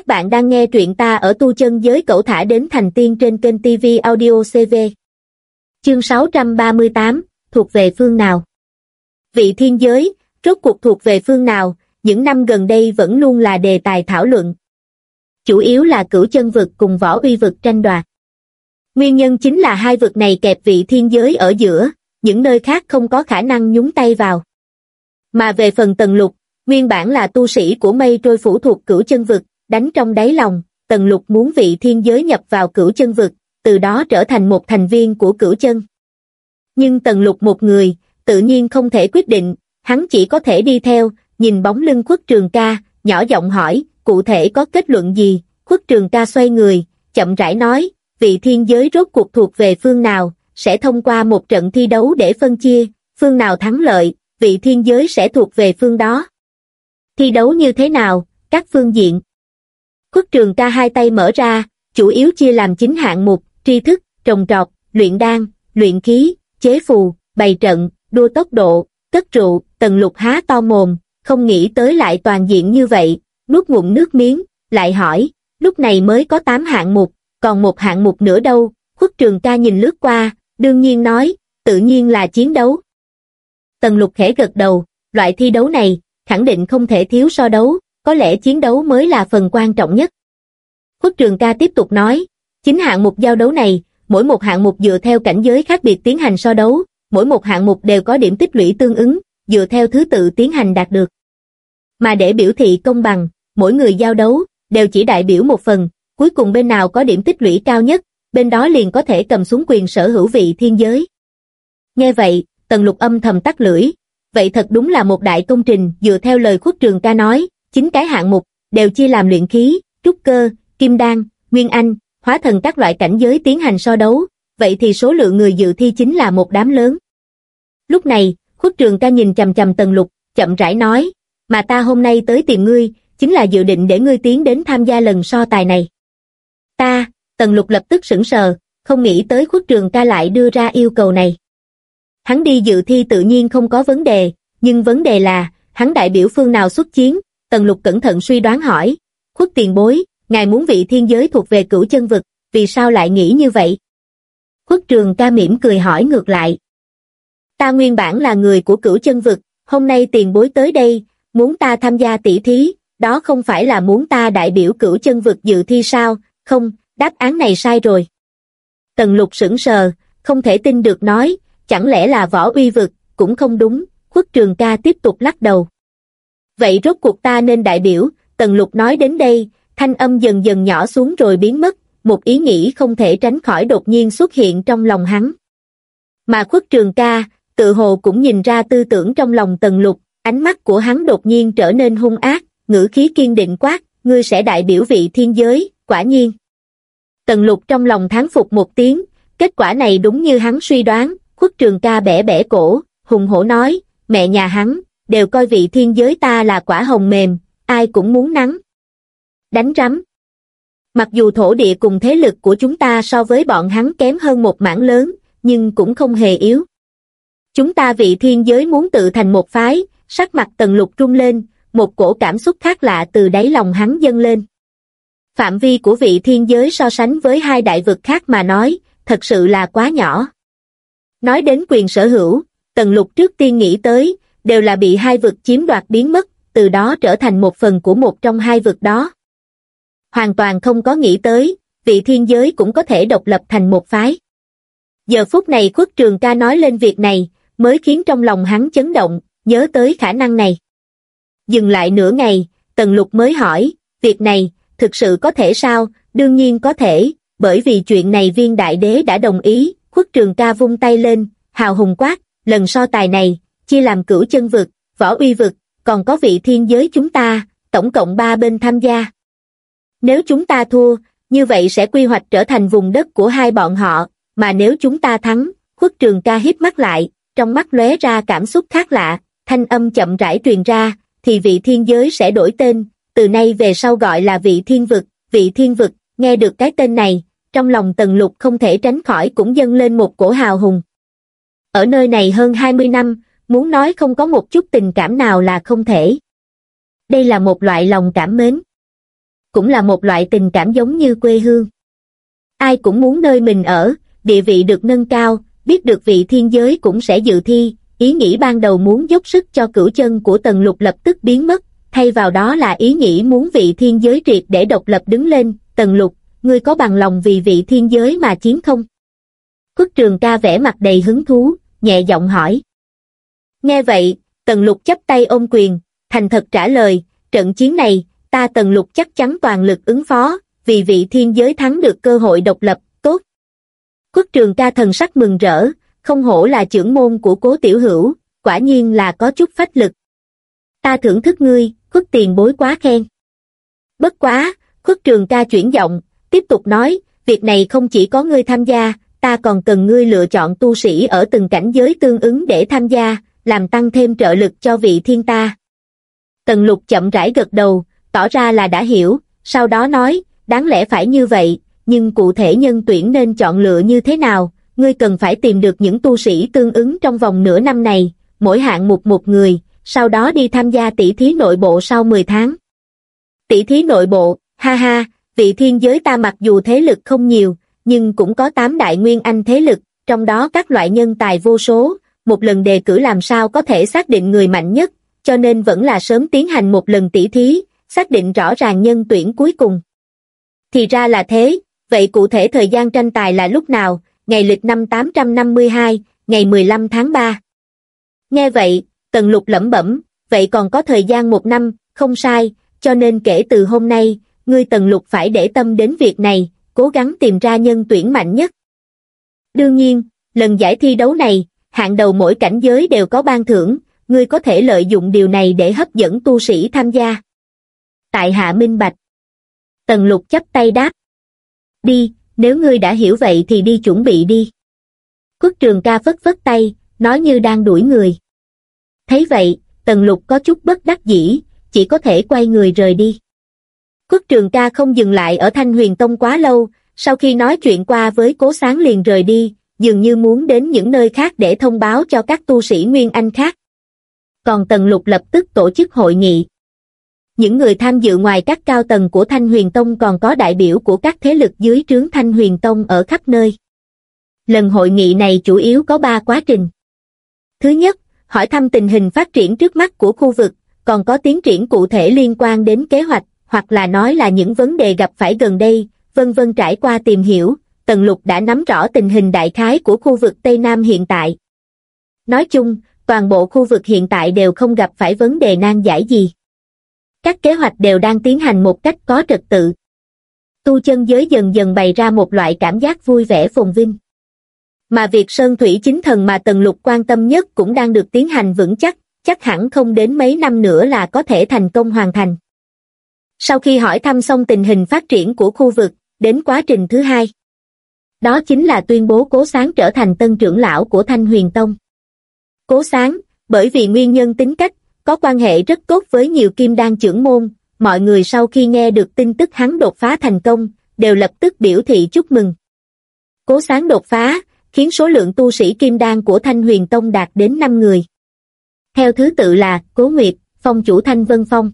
Các bạn đang nghe truyện ta ở tu chân giới cậu thả đến thành tiên trên kênh TV Audio CV. Chương 638, thuộc về phương nào? Vị thiên giới, rốt cuộc thuộc về phương nào, những năm gần đây vẫn luôn là đề tài thảo luận. Chủ yếu là cửu chân vực cùng võ uy vực tranh đoạt. Nguyên nhân chính là hai vực này kẹp vị thiên giới ở giữa, những nơi khác không có khả năng nhúng tay vào. Mà về phần tầng lục, nguyên bản là tu sĩ của mây trôi phủ thuộc cửu chân vực, đánh trong đáy lòng, tần lục muốn vị thiên giới nhập vào cửu chân vực, từ đó trở thành một thành viên của cửu chân. Nhưng tần lục một người, tự nhiên không thể quyết định, hắn chỉ có thể đi theo, nhìn bóng lưng khuất trường ca, nhỏ giọng hỏi, cụ thể có kết luận gì, khuất trường ca xoay người, chậm rãi nói, vị thiên giới rốt cuộc thuộc về phương nào, sẽ thông qua một trận thi đấu để phân chia, phương nào thắng lợi, vị thiên giới sẽ thuộc về phương đó. Thi đấu như thế nào, các phương diện. Khuất trường ca hai tay mở ra, chủ yếu chia làm chính hạng mục, tri thức, trồng trọt, luyện đan, luyện khí, chế phù, bày trận, đua tốc độ, cất rượu, tần lục há to mồm, không nghĩ tới lại toàn diện như vậy, nuốt ngụm nước miếng, lại hỏi, lúc này mới có 8 hạng mục, còn một hạng mục nữa đâu, khuất trường ca nhìn lướt qua, đương nhiên nói, tự nhiên là chiến đấu. Tần lục khẽ gật đầu, loại thi đấu này, khẳng định không thể thiếu so đấu, có lẽ chiến đấu mới là phần quan trọng nhất. Khuất Trường ca tiếp tục nói, chính hạng mục giao đấu này, mỗi một hạng mục dựa theo cảnh giới khác biệt tiến hành so đấu, mỗi một hạng mục đều có điểm tích lũy tương ứng, dựa theo thứ tự tiến hành đạt được. Mà để biểu thị công bằng, mỗi người giao đấu, đều chỉ đại biểu một phần, cuối cùng bên nào có điểm tích lũy cao nhất, bên đó liền có thể cầm xuống quyền sở hữu vị thiên giới. Nghe vậy, Tần Lục âm thầm tắt lưỡi, vậy thật đúng là một đại công trình dựa theo lời khuất trường ca nói, chính cái hạng mục, đều chia làm luyện khí, trúc cơ, kim đan, nguyên anh, hóa thần các loại cảnh giới tiến hành so đấu, vậy thì số lượng người dự thi chính là một đám lớn. Lúc này, khuất trường ca nhìn chầm chầm tần lục, chậm rãi nói, mà ta hôm nay tới tìm ngươi, chính là dự định để ngươi tiến đến tham gia lần so tài này. Ta, tần lục lập tức sững sờ, không nghĩ tới khuất trường ca lại đưa ra yêu cầu này. Hắn đi dự thi tự nhiên không có vấn đề, nhưng vấn đề là, hắn đại biểu phương nào xuất chiến, Tần Lục cẩn thận suy đoán hỏi, khuất tiền bối, ngài muốn vị thiên giới thuộc về cửu chân vực, vì sao lại nghĩ như vậy? Khuất trường ca mỉm cười hỏi ngược lại. Ta nguyên bản là người của cửu chân vực, hôm nay tiền bối tới đây, muốn ta tham gia tỷ thí, đó không phải là muốn ta đại biểu cửu chân vực dự thi sao, không, đáp án này sai rồi. Tần lục sững sờ, không thể tin được nói, chẳng lẽ là võ uy vực, cũng không đúng, khuất trường ca tiếp tục lắc đầu. Vậy rốt cuộc ta nên đại biểu, Tần Lục nói đến đây, thanh âm dần dần nhỏ xuống rồi biến mất, một ý nghĩ không thể tránh khỏi đột nhiên xuất hiện trong lòng hắn. Mà khuất trường ca, tự hồ cũng nhìn ra tư tưởng trong lòng Tần Lục, ánh mắt của hắn đột nhiên trở nên hung ác, ngữ khí kiên định quát, ngươi sẽ đại biểu vị thiên giới, quả nhiên. Tần Lục trong lòng thán phục một tiếng, kết quả này đúng như hắn suy đoán, khuất trường ca bẻ bẻ cổ, hùng hổ nói, mẹ nhà hắn, đều coi vị thiên giới ta là quả hồng mềm, ai cũng muốn nắng. Đánh rắm. Mặc dù thổ địa cùng thế lực của chúng ta so với bọn hắn kém hơn một mảng lớn, nhưng cũng không hề yếu. Chúng ta vị thiên giới muốn tự thành một phái, sắc mặt tần lục trung lên, một cổ cảm xúc khác lạ từ đáy lòng hắn dâng lên. Phạm vi của vị thiên giới so sánh với hai đại vực khác mà nói, thật sự là quá nhỏ. Nói đến quyền sở hữu, tần lục trước tiên nghĩ tới, đều là bị hai vực chiếm đoạt biến mất, từ đó trở thành một phần của một trong hai vực đó. Hoàn toàn không có nghĩ tới, vị thiên giới cũng có thể độc lập thành một phái. Giờ phút này khuất trường ca nói lên việc này, mới khiến trong lòng hắn chấn động, nhớ tới khả năng này. Dừng lại nửa ngày, Tần Lục mới hỏi, việc này, thực sự có thể sao, đương nhiên có thể, bởi vì chuyện này viên đại đế đã đồng ý, khuất trường ca vung tay lên, hào hùng quát, lần so tài này, chia làm cửu chân vực, võ uy vực, còn có vị thiên giới chúng ta, tổng cộng ba bên tham gia. Nếu chúng ta thua, như vậy sẽ quy hoạch trở thành vùng đất của hai bọn họ, mà nếu chúng ta thắng, khuất trường ca hiếp mắt lại, trong mắt lóe ra cảm xúc khác lạ, thanh âm chậm rãi truyền ra, thì vị thiên giới sẽ đổi tên, từ nay về sau gọi là vị thiên vực, vị thiên vực, nghe được cái tên này, trong lòng tần lục không thể tránh khỏi cũng dâng lên một cổ hào hùng. Ở nơi này hơn 20 năm, muốn nói không có một chút tình cảm nào là không thể. Đây là một loại lòng cảm mến. cũng là một loại tình cảm giống như quê hương. Ai cũng muốn nơi mình ở, địa vị được nâng cao, biết được vị thiên giới cũng sẽ dự thi, ý nghĩ ban đầu muốn dốc sức cho cửu chân của tần lục lập tức biến mất, thay vào đó là ý nghĩ muốn vị thiên giới triệt để độc lập đứng lên, tần lục, ngươi có bằng lòng vì vị thiên giới mà chiến không? Khuất trường ca vẽ mặt đầy hứng thú, nhẹ giọng hỏi. Nghe vậy, tần lục chấp tay ôm quyền, thành thật trả lời, trận chiến này, ta tần lục chắc chắn toàn lực ứng phó, vì vị thiên giới thắng được cơ hội độc lập, tốt. quốc trường ca thần sắc mừng rỡ, không hổ là trưởng môn của cố tiểu hữu, quả nhiên là có chút phách lực. Ta thưởng thức ngươi, khuất tiền bối quá khen. Bất quá, khuất trường ca chuyển giọng, tiếp tục nói, việc này không chỉ có ngươi tham gia, ta còn cần ngươi lựa chọn tu sĩ ở từng cảnh giới tương ứng để tham gia, làm tăng thêm trợ lực cho vị thiên ta. Tần lục chậm rãi gật đầu, tỏ ra là đã hiểu, sau đó nói, đáng lẽ phải như vậy, nhưng cụ thể nhân tuyển nên chọn lựa như thế nào, ngươi cần phải tìm được những tu sĩ tương ứng trong vòng nửa năm này, mỗi hạng mục một người, sau đó đi tham gia tỷ thí nội bộ sau 10 tháng. Tỷ thí nội bộ, ha ha, vị thiên giới ta mặc dù thế lực không nhiều, nhưng cũng có 8 đại nguyên anh thế lực, trong đó các loại nhân tài vô số, một lần đề cử làm sao có thể xác định người mạnh nhất, cho nên vẫn là sớm tiến hành một lần tỷ thí, xác định rõ ràng nhân tuyển cuối cùng. Thì ra là thế, vậy cụ thể thời gian tranh tài là lúc nào, ngày lịch năm 852, ngày 15 tháng 3. Nghe vậy, Tần Lục lẩm bẩm, vậy còn có thời gian một năm, không sai, cho nên kể từ hôm nay, ngươi Tần Lục phải để tâm đến việc này, cố gắng tìm ra nhân tuyển mạnh nhất. Đương nhiên, lần giải thi đấu này, hạng đầu mỗi cảnh giới đều có ban thưởng, ngươi có thể lợi dụng điều này để hấp dẫn tu sĩ tham gia. Tại hạ minh bạch. Tần lục chấp tay đáp. Đi, nếu ngươi đã hiểu vậy thì đi chuẩn bị đi. Quốc trường ca phất phất tay, nói như đang đuổi người. Thấy vậy, tần lục có chút bất đắc dĩ, chỉ có thể quay người rời đi. Quốc trường ca không dừng lại ở Thanh Huyền Tông quá lâu, sau khi nói chuyện qua với cố sáng liền rời đi, dường như muốn đến những nơi khác để thông báo cho các tu sĩ Nguyên Anh khác. Còn Tần Lục lập tức tổ chức hội nghị. Những người tham dự ngoài các cao tầng của Thanh Huyền Tông còn có đại biểu của các thế lực dưới trướng Thanh Huyền Tông ở khắp nơi. Lần hội nghị này chủ yếu có 3 quá trình. Thứ nhất, hỏi thăm tình hình phát triển trước mắt của khu vực, còn có tiến triển cụ thể liên quan đến kế hoạch, hoặc là nói là những vấn đề gặp phải gần đây, vân vân trải qua tìm hiểu, Tần Lục đã nắm rõ tình hình đại khái của khu vực Tây Nam hiện tại. Nói chung, toàn bộ khu vực hiện tại đều không gặp phải vấn đề nan giải gì. Các kế hoạch đều đang tiến hành một cách có trật tự. Tu chân giới dần dần bày ra một loại cảm giác vui vẻ phồn vinh. Mà việc Sơn Thủy chính thần mà Tần Lục quan tâm nhất cũng đang được tiến hành vững chắc, chắc hẳn không đến mấy năm nữa là có thể thành công hoàn thành. Sau khi hỏi thăm xong tình hình phát triển của khu vực, đến quá trình thứ hai. Đó chính là tuyên bố Cố Sáng trở thành tân trưởng lão của Thanh Huyền Tông. Cố Sáng, bởi vì nguyên nhân tính cách, có quan hệ rất tốt với nhiều kim đan trưởng môn, mọi người sau khi nghe được tin tức hắn đột phá thành công, đều lập tức biểu thị chúc mừng. Cố Sáng đột phá, khiến số lượng tu sĩ kim đan của Thanh Huyền Tông đạt đến 5 người. Theo thứ tự là Cố Nguyệt, Phong chủ Thanh Vân Phong,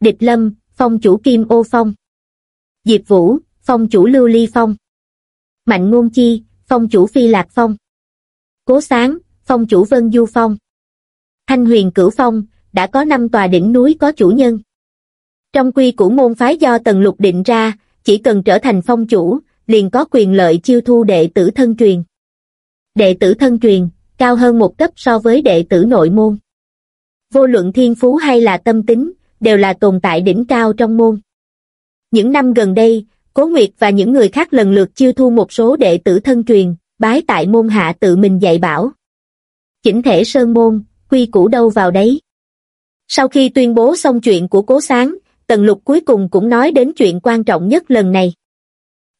Địch Lâm, Phong chủ Kim Ô Phong, Diệp Vũ, Phong chủ Lưu Ly Phong, Mạnh Ngôn Chi, Phong chủ Phi Lạc Phong, Cố Sáng, Phong chủ Vân Du Phong, Thanh Huyền Cửu Phong, đã có năm tòa đỉnh núi có chủ nhân. Trong quy củ môn phái do Tần Lục định ra, chỉ cần trở thành phong chủ, liền có quyền lợi chiêu thu đệ tử thân truyền. Đệ tử thân truyền, cao hơn một cấp so với đệ tử nội môn. Vô luận thiên phú hay là tâm tính, đều là tồn tại đỉnh cao trong môn. Những năm gần đây, Cố Nguyệt và những người khác lần lượt chiêu thu một số đệ tử thân truyền, bái tại môn hạ tự mình dạy bảo. Chỉnh thể sơn môn, quy củ đâu vào đấy. Sau khi tuyên bố xong chuyện của Cố Sáng, Tần Lục cuối cùng cũng nói đến chuyện quan trọng nhất lần này.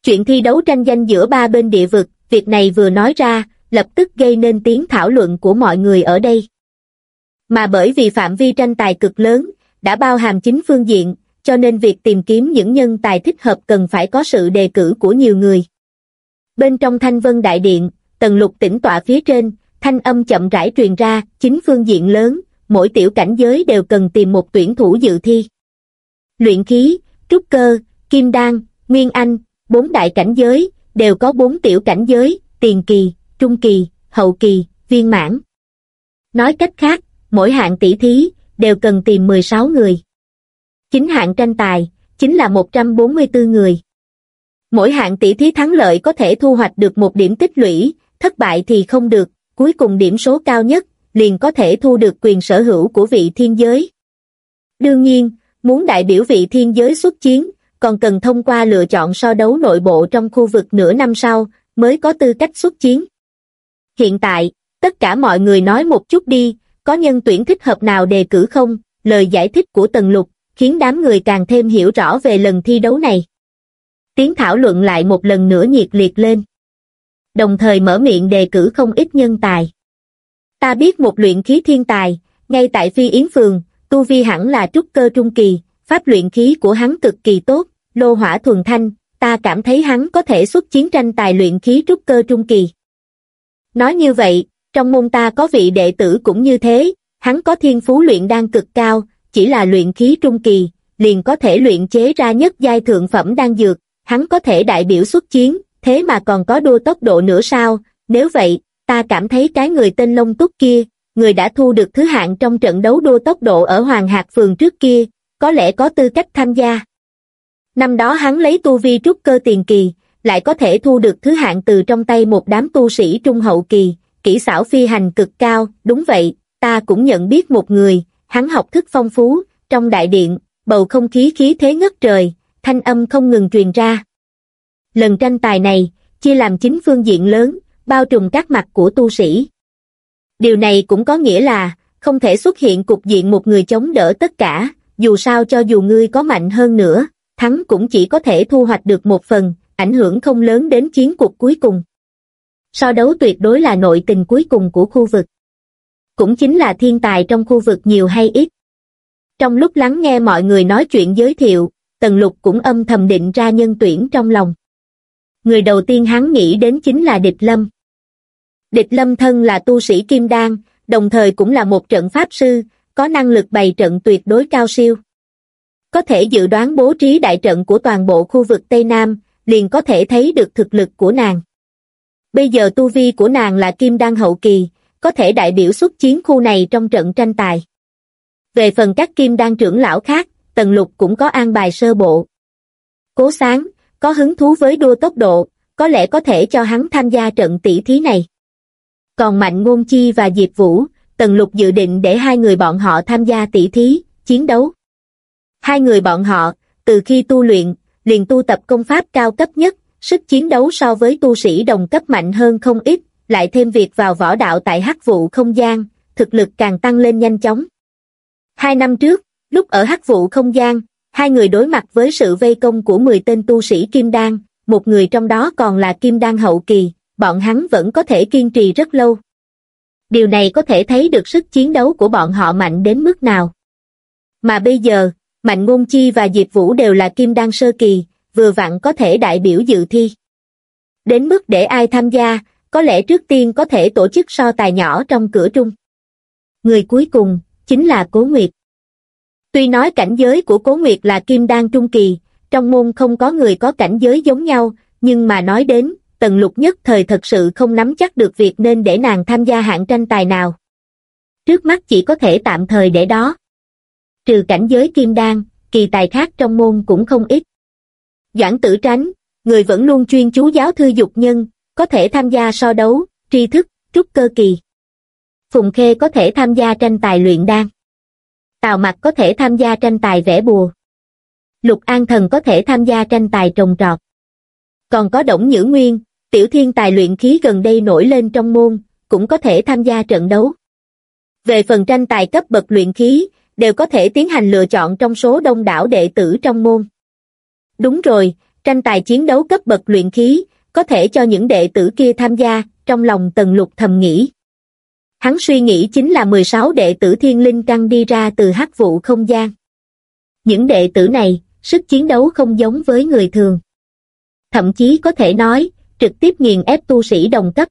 Chuyện thi đấu tranh danh giữa ba bên địa vực, việc này vừa nói ra, lập tức gây nên tiếng thảo luận của mọi người ở đây. Mà bởi vì phạm vi tranh tài cực lớn, đã bao hàm chính phương diện, cho nên việc tìm kiếm những nhân tài thích hợp cần phải có sự đề cử của nhiều người. Bên trong thanh vân đại điện, tần lục tĩnh tọa phía trên, thanh âm chậm rãi truyền ra, chính phương diện lớn, mỗi tiểu cảnh giới đều cần tìm một tuyển thủ dự thi. Luyện khí, trúc cơ, kim đan, nguyên anh, bốn đại cảnh giới, đều có bốn tiểu cảnh giới, tiền kỳ, trung kỳ, hậu kỳ, viên mãn. Nói cách khác, mỗi hạng tỷ thí, đều cần tìm 16 người. Chính hạng tranh tài, chính là 144 người. Mỗi hạng tỷ thí thắng lợi có thể thu hoạch được một điểm tích lũy, thất bại thì không được, cuối cùng điểm số cao nhất, liền có thể thu được quyền sở hữu của vị thiên giới. Đương nhiên, muốn đại biểu vị thiên giới xuất chiến, còn cần thông qua lựa chọn so đấu nội bộ trong khu vực nửa năm sau, mới có tư cách xuất chiến. Hiện tại, tất cả mọi người nói một chút đi, có nhân tuyển thích hợp nào đề cử không? Lời giải thích của Tần Lục, khiến đám người càng thêm hiểu rõ về lần thi đấu này. Tiếng thảo luận lại một lần nữa nhiệt liệt lên. Đồng thời mở miệng đề cử không ít nhân tài. Ta biết một luyện khí thiên tài, ngay tại Phi Yến Phường, tu vi hẳn là trúc cơ trung kỳ, pháp luyện khí của hắn cực kỳ tốt, lô hỏa thuần thanh, ta cảm thấy hắn có thể xuất chiến tranh tài luyện khí trúc cơ trung kỳ. Nói như vậy, trong môn ta có vị đệ tử cũng như thế, hắn có thiên phú luyện đan cực cao, chỉ là luyện khí trung kỳ, liền có thể luyện chế ra nhất giai thượng phẩm đan dược, hắn có thể đại biểu xuất chiến, thế mà còn có đua tốc độ nữa sao, nếu vậy, ta cảm thấy cái người tên Long Túc kia, người đã thu được thứ hạng trong trận đấu đua tốc độ ở Hoàng Hạc Phường trước kia, có lẽ có tư cách tham gia. Năm đó hắn lấy tu vi trúc cơ tiền kỳ, lại có thể thu được thứ hạng từ trong tay một đám tu sĩ trung hậu kỳ, kỹ xảo phi hành cực cao, đúng vậy, ta cũng nhận biết một người, hắn học thức phong phú, trong đại điện, bầu không khí khí thế ngất trời, thanh âm không ngừng truyền ra. Lần tranh tài này, chia làm chính phương diện lớn, bao trùm các mặt của tu sĩ. Điều này cũng có nghĩa là, không thể xuất hiện cục diện một người chống đỡ tất cả, dù sao cho dù ngươi có mạnh hơn nữa, thắng cũng chỉ có thể thu hoạch được một phần, ảnh hưởng không lớn đến chiến cuộc cuối cùng. So đấu tuyệt đối là nội tình cuối cùng của khu vực. Cũng chính là thiên tài trong khu vực nhiều hay ít. Trong lúc lắng nghe mọi người nói chuyện giới thiệu, Tần Lục cũng âm thầm định ra nhân tuyển trong lòng. Người đầu tiên hắn nghĩ đến chính là Địch Lâm. Địch Lâm thân là tu sĩ Kim Đan, đồng thời cũng là một trận pháp sư, có năng lực bày trận tuyệt đối cao siêu. Có thể dự đoán bố trí đại trận của toàn bộ khu vực Tây Nam, liền có thể thấy được thực lực của nàng. Bây giờ tu vi của nàng là Kim Đan hậu kỳ, có thể đại biểu xuất chiến khu này trong trận tranh tài. Về phần các Kim Đan trưởng lão khác, Tần Lục cũng có an bài sơ bộ. Cố sáng, có hứng thú với đua tốc độ, có lẽ có thể cho hắn tham gia trận tỷ thí này. Còn Mạnh Ngôn Chi và Diệp Vũ, Tần Lục dự định để hai người bọn họ tham gia tỷ thí, chiến đấu. Hai người bọn họ, từ khi tu luyện, liền tu tập công pháp cao cấp nhất, sức chiến đấu so với tu sĩ đồng cấp mạnh hơn không ít, lại thêm việc vào võ đạo tại hắc vụ không gian, thực lực càng tăng lên nhanh chóng. Hai năm trước, lúc ở hắc vụ không gian, hai người đối mặt với sự vây công của 10 tên tu sĩ Kim Đan, một người trong đó còn là Kim Đan hậu kỳ, bọn hắn vẫn có thể kiên trì rất lâu. Điều này có thể thấy được sức chiến đấu của bọn họ mạnh đến mức nào. Mà bây giờ, Mạnh Ngôn Chi và Diệp Vũ đều là Kim Đan sơ kỳ, vừa vặn có thể đại biểu dự thi. Đến mức để ai tham gia, có lẽ trước tiên có thể tổ chức so tài nhỏ trong cửa trung. Người cuối cùng, chính là Cố Nguyệt. Tuy nói cảnh giới của Cố Nguyệt là Kim Đan Trung Kỳ, trong môn không có người có cảnh giới giống nhau, nhưng mà nói đến, Tần Lục nhất thời thật sự không nắm chắc được việc nên để nàng tham gia hạng tranh tài nào. Trước mắt chỉ có thể tạm thời để đó. Trừ cảnh giới Kim Đan, kỳ tài khác trong môn cũng không ít. Doãn tử tránh, người vẫn luôn chuyên chú giáo thư dục nhân, có thể tham gia so đấu, tri thức, trúc cơ kỳ. Phùng Khê có thể tham gia tranh tài luyện đan. Tào Mặc có thể tham gia tranh tài vẽ bùa. Lục An Thần có thể tham gia tranh tài trồng trọt. Còn có Đổng Nhữ Nguyên, tiểu thiên tài luyện khí gần đây nổi lên trong môn, cũng có thể tham gia trận đấu. Về phần tranh tài cấp bậc luyện khí, đều có thể tiến hành lựa chọn trong số đông đảo đệ tử trong môn. Đúng rồi, tranh tài chiến đấu cấp bậc luyện khí, có thể cho những đệ tử kia tham gia, trong lòng tần lục thầm nghĩ. Hắn suy nghĩ chính là 16 đệ tử thiên linh căn đi ra từ hắc vụ không gian. Những đệ tử này, sức chiến đấu không giống với người thường. Thậm chí có thể nói, trực tiếp nghiền ép tu sĩ đồng cấp.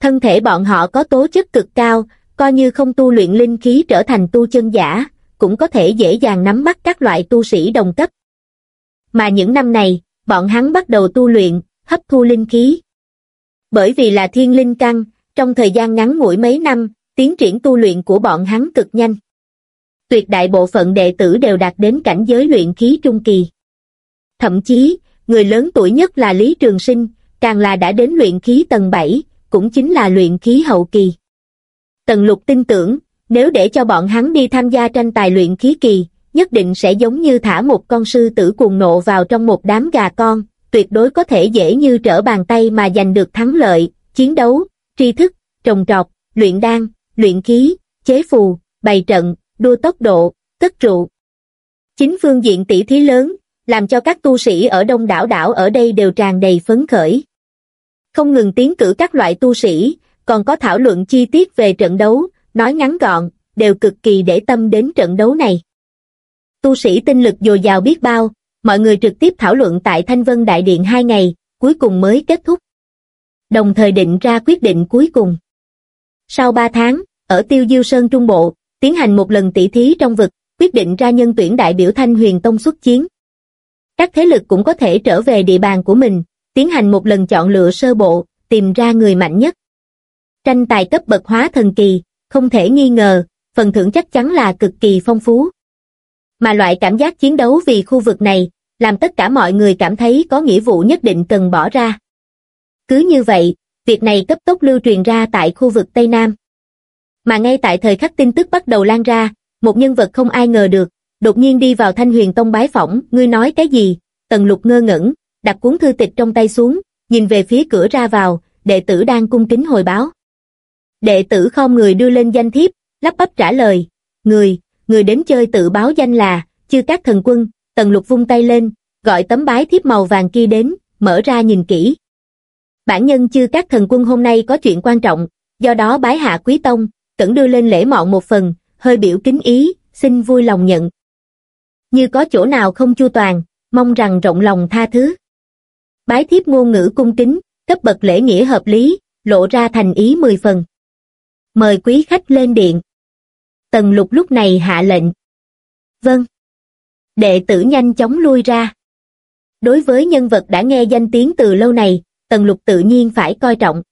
Thân thể bọn họ có tố chất cực cao, coi như không tu luyện linh khí trở thành tu chân giả, cũng có thể dễ dàng nắm bắt các loại tu sĩ đồng cấp. mà những năm này, bọn hắn bắt đầu tu luyện, hấp thu linh khí. Bởi vì là thiên linh căn, trong thời gian ngắn ngủi mấy năm, tiến triển tu luyện của bọn hắn cực nhanh. Tuyệt đại bộ phận đệ tử đều đạt đến cảnh giới luyện khí trung kỳ. Thậm chí, người lớn tuổi nhất là Lý Trường Sinh, càng là đã đến luyện khí tầng 7, cũng chính là luyện khí hậu kỳ. Tần lục tin tưởng, nếu để cho bọn hắn đi tham gia tranh tài luyện khí kỳ, nhất định sẽ giống như thả một con sư tử cuồng nộ vào trong một đám gà con, tuyệt đối có thể dễ như trở bàn tay mà giành được thắng lợi, chiến đấu, tri thức, trồng trọt, luyện đan, luyện khí, chế phù, bày trận, đua tốc độ, cất trụ. Chính phương diện tỷ thí lớn, làm cho các tu sĩ ở đông đảo đảo ở đây đều tràn đầy phấn khởi. Không ngừng tiến cử các loại tu sĩ, còn có thảo luận chi tiết về trận đấu, nói ngắn gọn, đều cực kỳ để tâm đến trận đấu này. Tu sĩ tinh lực dồi dào biết bao, mọi người trực tiếp thảo luận tại Thanh Vân Đại Điện hai ngày, cuối cùng mới kết thúc. Đồng thời định ra quyết định cuối cùng. Sau ba tháng, ở Tiêu Diêu Sơn Trung Bộ, tiến hành một lần tỷ thí trong vực, quyết định ra nhân tuyển đại biểu Thanh Huyền Tông xuất chiến. Các thế lực cũng có thể trở về địa bàn của mình, tiến hành một lần chọn lựa sơ bộ, tìm ra người mạnh nhất. Tranh tài cấp bậc hóa thần kỳ, không thể nghi ngờ, phần thưởng chắc chắn là cực kỳ phong phú. Mà loại cảm giác chiến đấu vì khu vực này, làm tất cả mọi người cảm thấy có nghĩa vụ nhất định cần bỏ ra. Cứ như vậy, việc này cấp tốc lưu truyền ra tại khu vực Tây Nam. Mà ngay tại thời khắc tin tức bắt đầu lan ra, một nhân vật không ai ngờ được, đột nhiên đi vào Thanh Huyền Tông bái phỏng, ngươi nói cái gì? Tần Lục ngơ ngẩn, đặt cuốn thư tịch trong tay xuống, nhìn về phía cửa ra vào, đệ tử đang cung kính hồi báo. Đệ tử không người đưa lên danh thiếp, lắp bắp trả lời, người, người đến chơi tự báo danh là, chư các thần quân, Tần Lục vung tay lên, gọi tấm bái thiếp màu vàng kia đến, mở ra nhìn kỹ. Bản nhân chư các thần quân hôm nay có chuyện quan trọng, do đó bái hạ quý tông, cẩn đưa lên lễ mọn một phần, hơi biểu kính ý, xin vui lòng nhận. Như có chỗ nào không chu toàn, mong rằng rộng lòng tha thứ. Bái thiếp ngôn ngữ cung kính, cấp bậc lễ nghĩa hợp lý, lộ ra thành ý mười phần. Mời quý khách lên điện. Tần lục lúc này hạ lệnh. Vâng. Đệ tử nhanh chóng lui ra. Đối với nhân vật đã nghe danh tiếng từ lâu này, tần lục tự nhiên phải coi trọng.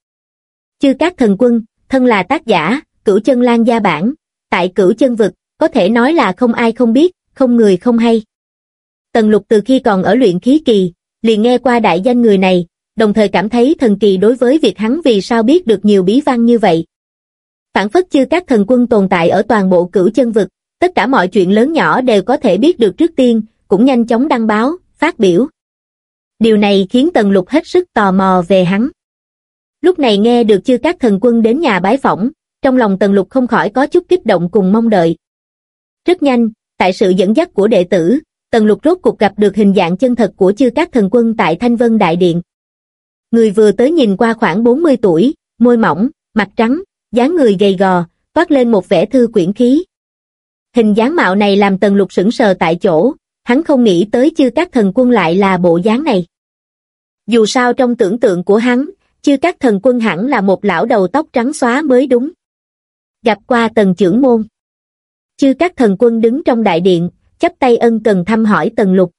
Chư các thần quân, thân là tác giả, cửu chân lan gia bản, tại cửu chân vực, có thể nói là không ai không biết, không người không hay. Tần lục từ khi còn ở luyện khí kỳ, liền nghe qua đại danh người này, đồng thời cảm thấy thần kỳ đối với việc hắn vì sao biết được nhiều bí văn như vậy. Phản phất chư các thần quân tồn tại ở toàn bộ cửu chân vực, tất cả mọi chuyện lớn nhỏ đều có thể biết được trước tiên, cũng nhanh chóng đăng báo, phát biểu. Điều này khiến Tần Lục hết sức tò mò về hắn. Lúc này nghe được chư các thần quân đến nhà bái phỏng, trong lòng Tần Lục không khỏi có chút kích động cùng mong đợi. Rất nhanh, tại sự dẫn dắt của đệ tử, Tần Lục rốt cuộc gặp được hình dạng chân thật của chư các thần quân tại Thanh Vân Đại Điện. Người vừa tới nhìn qua khoảng 40 tuổi, môi mỏng, mặt trắng, dáng người gầy gò, toát lên một vẻ thư quyển khí. Hình dáng mạo này làm Tần Lục sững sờ tại chỗ, hắn không nghĩ tới chư các thần quân lại là bộ dáng này. Dù sao trong tưởng tượng của hắn, chư các thần quân hẳn là một lão đầu tóc trắng xóa mới đúng. Gặp qua tần trưởng môn. Chư các thần quân đứng trong đại điện, chắp tay ân cần thăm hỏi tần lục.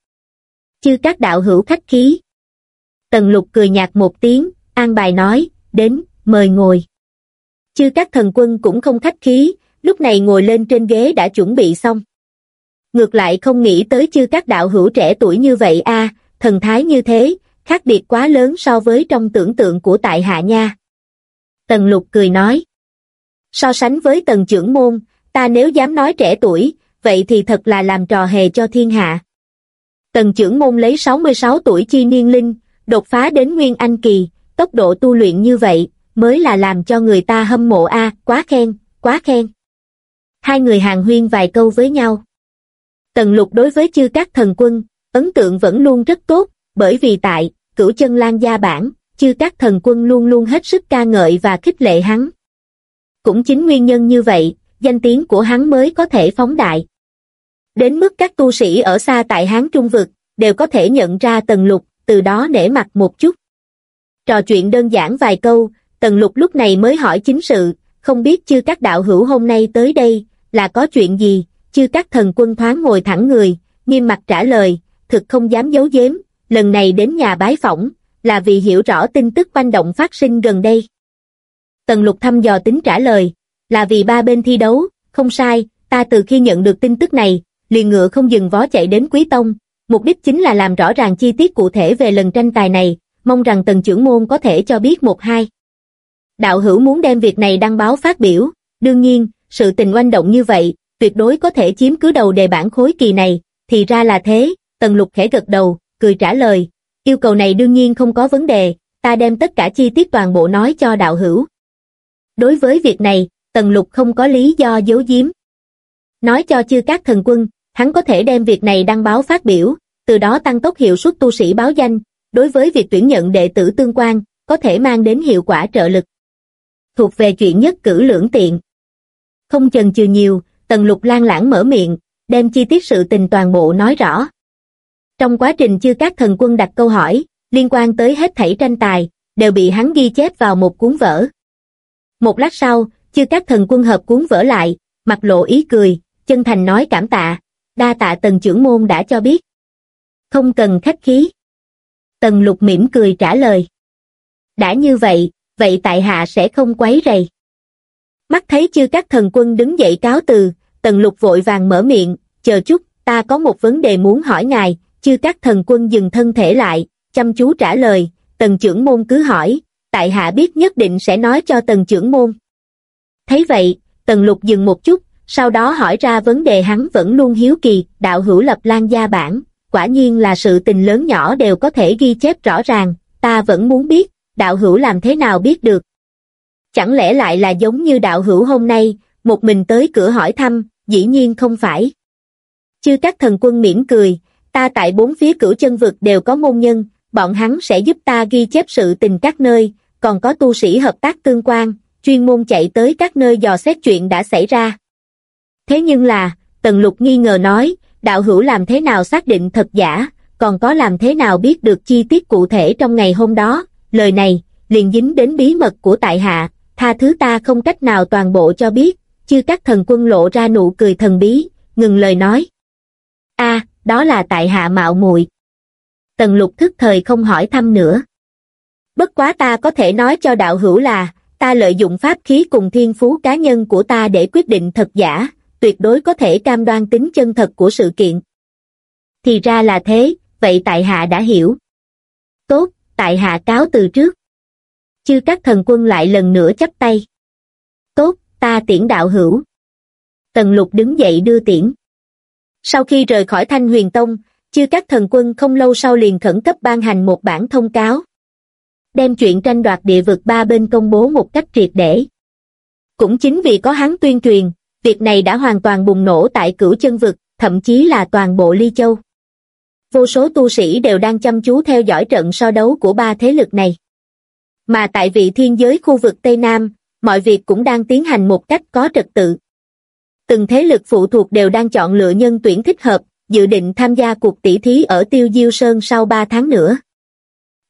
Chư các đạo hữu khách khí. Tần lục cười nhạt một tiếng, an bài nói, đến, mời ngồi. Chư các thần quân cũng không khách khí, lúc này ngồi lên trên ghế đã chuẩn bị xong. Ngược lại không nghĩ tới chư các đạo hữu trẻ tuổi như vậy a thần thái như thế, khác biệt quá lớn so với trong tưởng tượng của tại hạ nha. Tần lục cười nói. So sánh với tần trưởng môn, ta nếu dám nói trẻ tuổi, vậy thì thật là làm trò hề cho thiên hạ. Tần trưởng môn lấy 66 tuổi chi niên linh, đột phá đến Nguyên Anh Kỳ, tốc độ tu luyện như vậy, mới là làm cho người ta hâm mộ a quá khen, quá khen. Hai người hàng huyên vài câu với nhau. Tần lục đối với chư các thần quân, ấn tượng vẫn luôn rất tốt, bởi vì tại, cửu chân lan gia bản, chư các thần quân luôn luôn hết sức ca ngợi và khích lệ hắn. Cũng chính nguyên nhân như vậy, danh tiếng của hắn mới có thể phóng đại. Đến mức các tu sĩ ở xa tại Hán Trung Vực, đều có thể nhận ra tần lục, từ đó nể mặt một chút. Trò chuyện đơn giản vài câu, tần lục lúc này mới hỏi chính sự, không biết chư các đạo hữu hôm nay tới đây, là có chuyện gì, chư các thần quân thoáng ngồi thẳng người, nghiêm mặt trả lời, thực không dám giấu giếm, lần này đến nhà bái phỏng, là vì hiểu rõ tin tức quanh động phát sinh gần đây. Tần lục thăm dò tính trả lời, là vì ba bên thi đấu, không sai, ta từ khi nhận được tin tức này, liền ngựa không dừng vó chạy đến Quý Tông, mục đích chính là làm rõ ràng chi tiết cụ thể về lần tranh tài này, mong rằng tần trưởng môn có thể cho biết một hai. Đạo hữu muốn đem việc này đăng báo phát biểu, đương nhiên, sự tình oanh động như vậy, tuyệt đối có thể chiếm cứ đầu đề bản khối kỳ này, thì ra là thế, tần lục khẽ gật đầu, cười trả lời, yêu cầu này đương nhiên không có vấn đề, ta đem tất cả chi tiết toàn bộ nói cho đạo hữu. Đối với việc này, tần lục không có lý do giấu giếm. Nói cho chư các thần quân, hắn có thể đem việc này đăng báo phát biểu, từ đó tăng tốc hiệu suất tu sĩ báo danh, đối với việc tuyển nhận đệ tử tương quan, có thể mang đến hiệu quả trợ lực. Thuộc về chuyện nhất cử lưỡng tiện. Không chần chừ nhiều, Tần Lục lan lãng mở miệng, đem chi tiết sự tình toàn bộ nói rõ. Trong quá trình chưa các thần quân đặt câu hỏi, liên quan tới hết thảy tranh tài, đều bị hắn ghi chép vào một cuốn vở. Một lát sau, chưa các thần quân hợp cuốn vở lại, mặt lộ ý cười, chân thành nói cảm tạ, đa tạ tần trưởng môn đã cho biết. Không cần khách khí. Tần lục mỉm cười trả lời. Đã như vậy, vậy tại hạ sẽ không quấy rầy. Mắt thấy chư các thần quân đứng dậy cáo từ, tần lục vội vàng mở miệng, chờ chút, ta có một vấn đề muốn hỏi ngài, chư các thần quân dừng thân thể lại, chăm chú trả lời, tần trưởng môn cứ hỏi, tại hạ biết nhất định sẽ nói cho tần trưởng môn. Thấy vậy, tần lục dừng một chút, sau đó hỏi ra vấn đề hắn vẫn luôn hiếu kỳ, đạo hữu lập lan gia bản, quả nhiên là sự tình lớn nhỏ đều có thể ghi chép rõ ràng, ta vẫn muốn biết, đạo hữu làm thế nào biết được. Chẳng lẽ lại là giống như đạo hữu hôm nay, một mình tới cửa hỏi thăm, dĩ nhiên không phải. Chư các thần quân mỉm cười, ta tại bốn phía cửu chân vực đều có môn nhân, bọn hắn sẽ giúp ta ghi chép sự tình các nơi, còn có tu sĩ hợp tác tương quan, chuyên môn chạy tới các nơi dò xét chuyện đã xảy ra. Thế nhưng là, Tần Lục nghi ngờ nói, đạo hữu làm thế nào xác định thật giả, còn có làm thế nào biết được chi tiết cụ thể trong ngày hôm đó, lời này, liền dính đến bí mật của tại hạ, tha thứ ta không cách nào toàn bộ cho biết, chư các thần quân lộ ra nụ cười thần bí, ngừng lời nói. a đó là tại hạ mạo muội Tần lục thức thời không hỏi thăm nữa. Bất quá ta có thể nói cho đạo hữu là, ta lợi dụng pháp khí cùng thiên phú cá nhân của ta để quyết định thật giả, tuyệt đối có thể cam đoan tính chân thật của sự kiện. Thì ra là thế, vậy tại hạ đã hiểu. Tốt, tại hạ cáo từ trước. Chư các thần quân lại lần nữa chấp tay. Tốt, ta tiễn đạo hữu. Tần lục đứng dậy đưa tiễn. Sau khi rời khỏi Thanh Huyền Tông, chư các thần quân không lâu sau liền khẩn cấp ban hành một bản thông cáo. Đem chuyện tranh đoạt địa vực ba bên công bố một cách triệt để. Cũng chính vì có hắn tuyên truyền, việc này đã hoàn toàn bùng nổ tại cửu chân vực, thậm chí là toàn bộ Ly Châu. Vô số tu sĩ đều đang chăm chú theo dõi trận so đấu của ba thế lực này. Mà tại vị thiên giới khu vực Tây Nam, mọi việc cũng đang tiến hành một cách có trật tự. Từng thế lực phụ thuộc đều đang chọn lựa nhân tuyển thích hợp, dự định tham gia cuộc tỷ thí ở Tiêu Diêu Sơn sau 3 tháng nữa.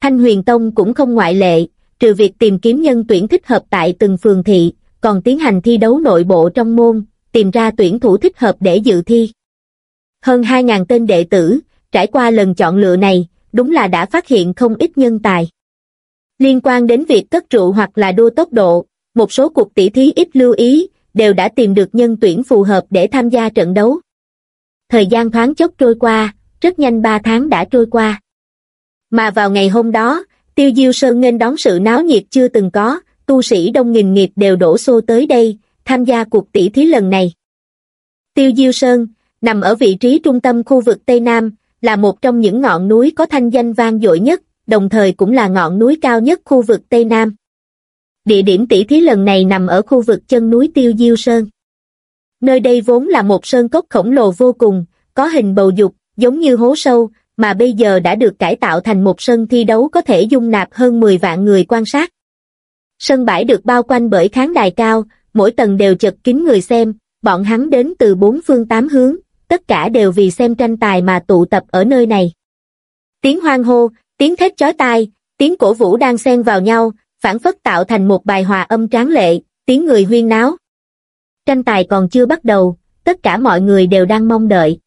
Thanh Huyền Tông cũng không ngoại lệ, trừ việc tìm kiếm nhân tuyển thích hợp tại từng phường thị, còn tiến hành thi đấu nội bộ trong môn, tìm ra tuyển thủ thích hợp để dự thi. Hơn 2.000 tên đệ tử, trải qua lần chọn lựa này, đúng là đã phát hiện không ít nhân tài. Liên quan đến việc cất trụ hoặc là đua tốc độ, một số cuộc tỷ thí ít lưu ý, đều đã tìm được nhân tuyển phù hợp để tham gia trận đấu. Thời gian thoáng chốc trôi qua, rất nhanh 3 tháng đã trôi qua. Mà vào ngày hôm đó, Tiêu Diêu Sơn nghênh đón sự náo nhiệt chưa từng có, tu sĩ đông nghìn nghiệp đều đổ xô tới đây, tham gia cuộc tỷ thí lần này. Tiêu Diêu Sơn, nằm ở vị trí trung tâm khu vực Tây Nam, là một trong những ngọn núi có thanh danh vang dội nhất, đồng thời cũng là ngọn núi cao nhất khu vực Tây Nam. Địa điểm tỷ thí lần này nằm ở khu vực chân núi Tiêu Diêu Sơn. Nơi đây vốn là một sơn cốc khổng lồ vô cùng, có hình bầu dục, giống như hố sâu, mà bây giờ đã được cải tạo thành một sân thi đấu có thể dung nạp hơn 10 vạn người quan sát. Sân bãi được bao quanh bởi khán đài cao, mỗi tầng đều chật kín người xem, bọn hắn đến từ bốn phương tám hướng, tất cả đều vì xem tranh tài mà tụ tập ở nơi này. Tiếng hoang hô, tiếng thét chói tai, tiếng cổ vũ đang xen vào nhau, phản phất tạo thành một bài hòa âm tráng lệ, tiếng người huyên náo. Tranh tài còn chưa bắt đầu, tất cả mọi người đều đang mong đợi.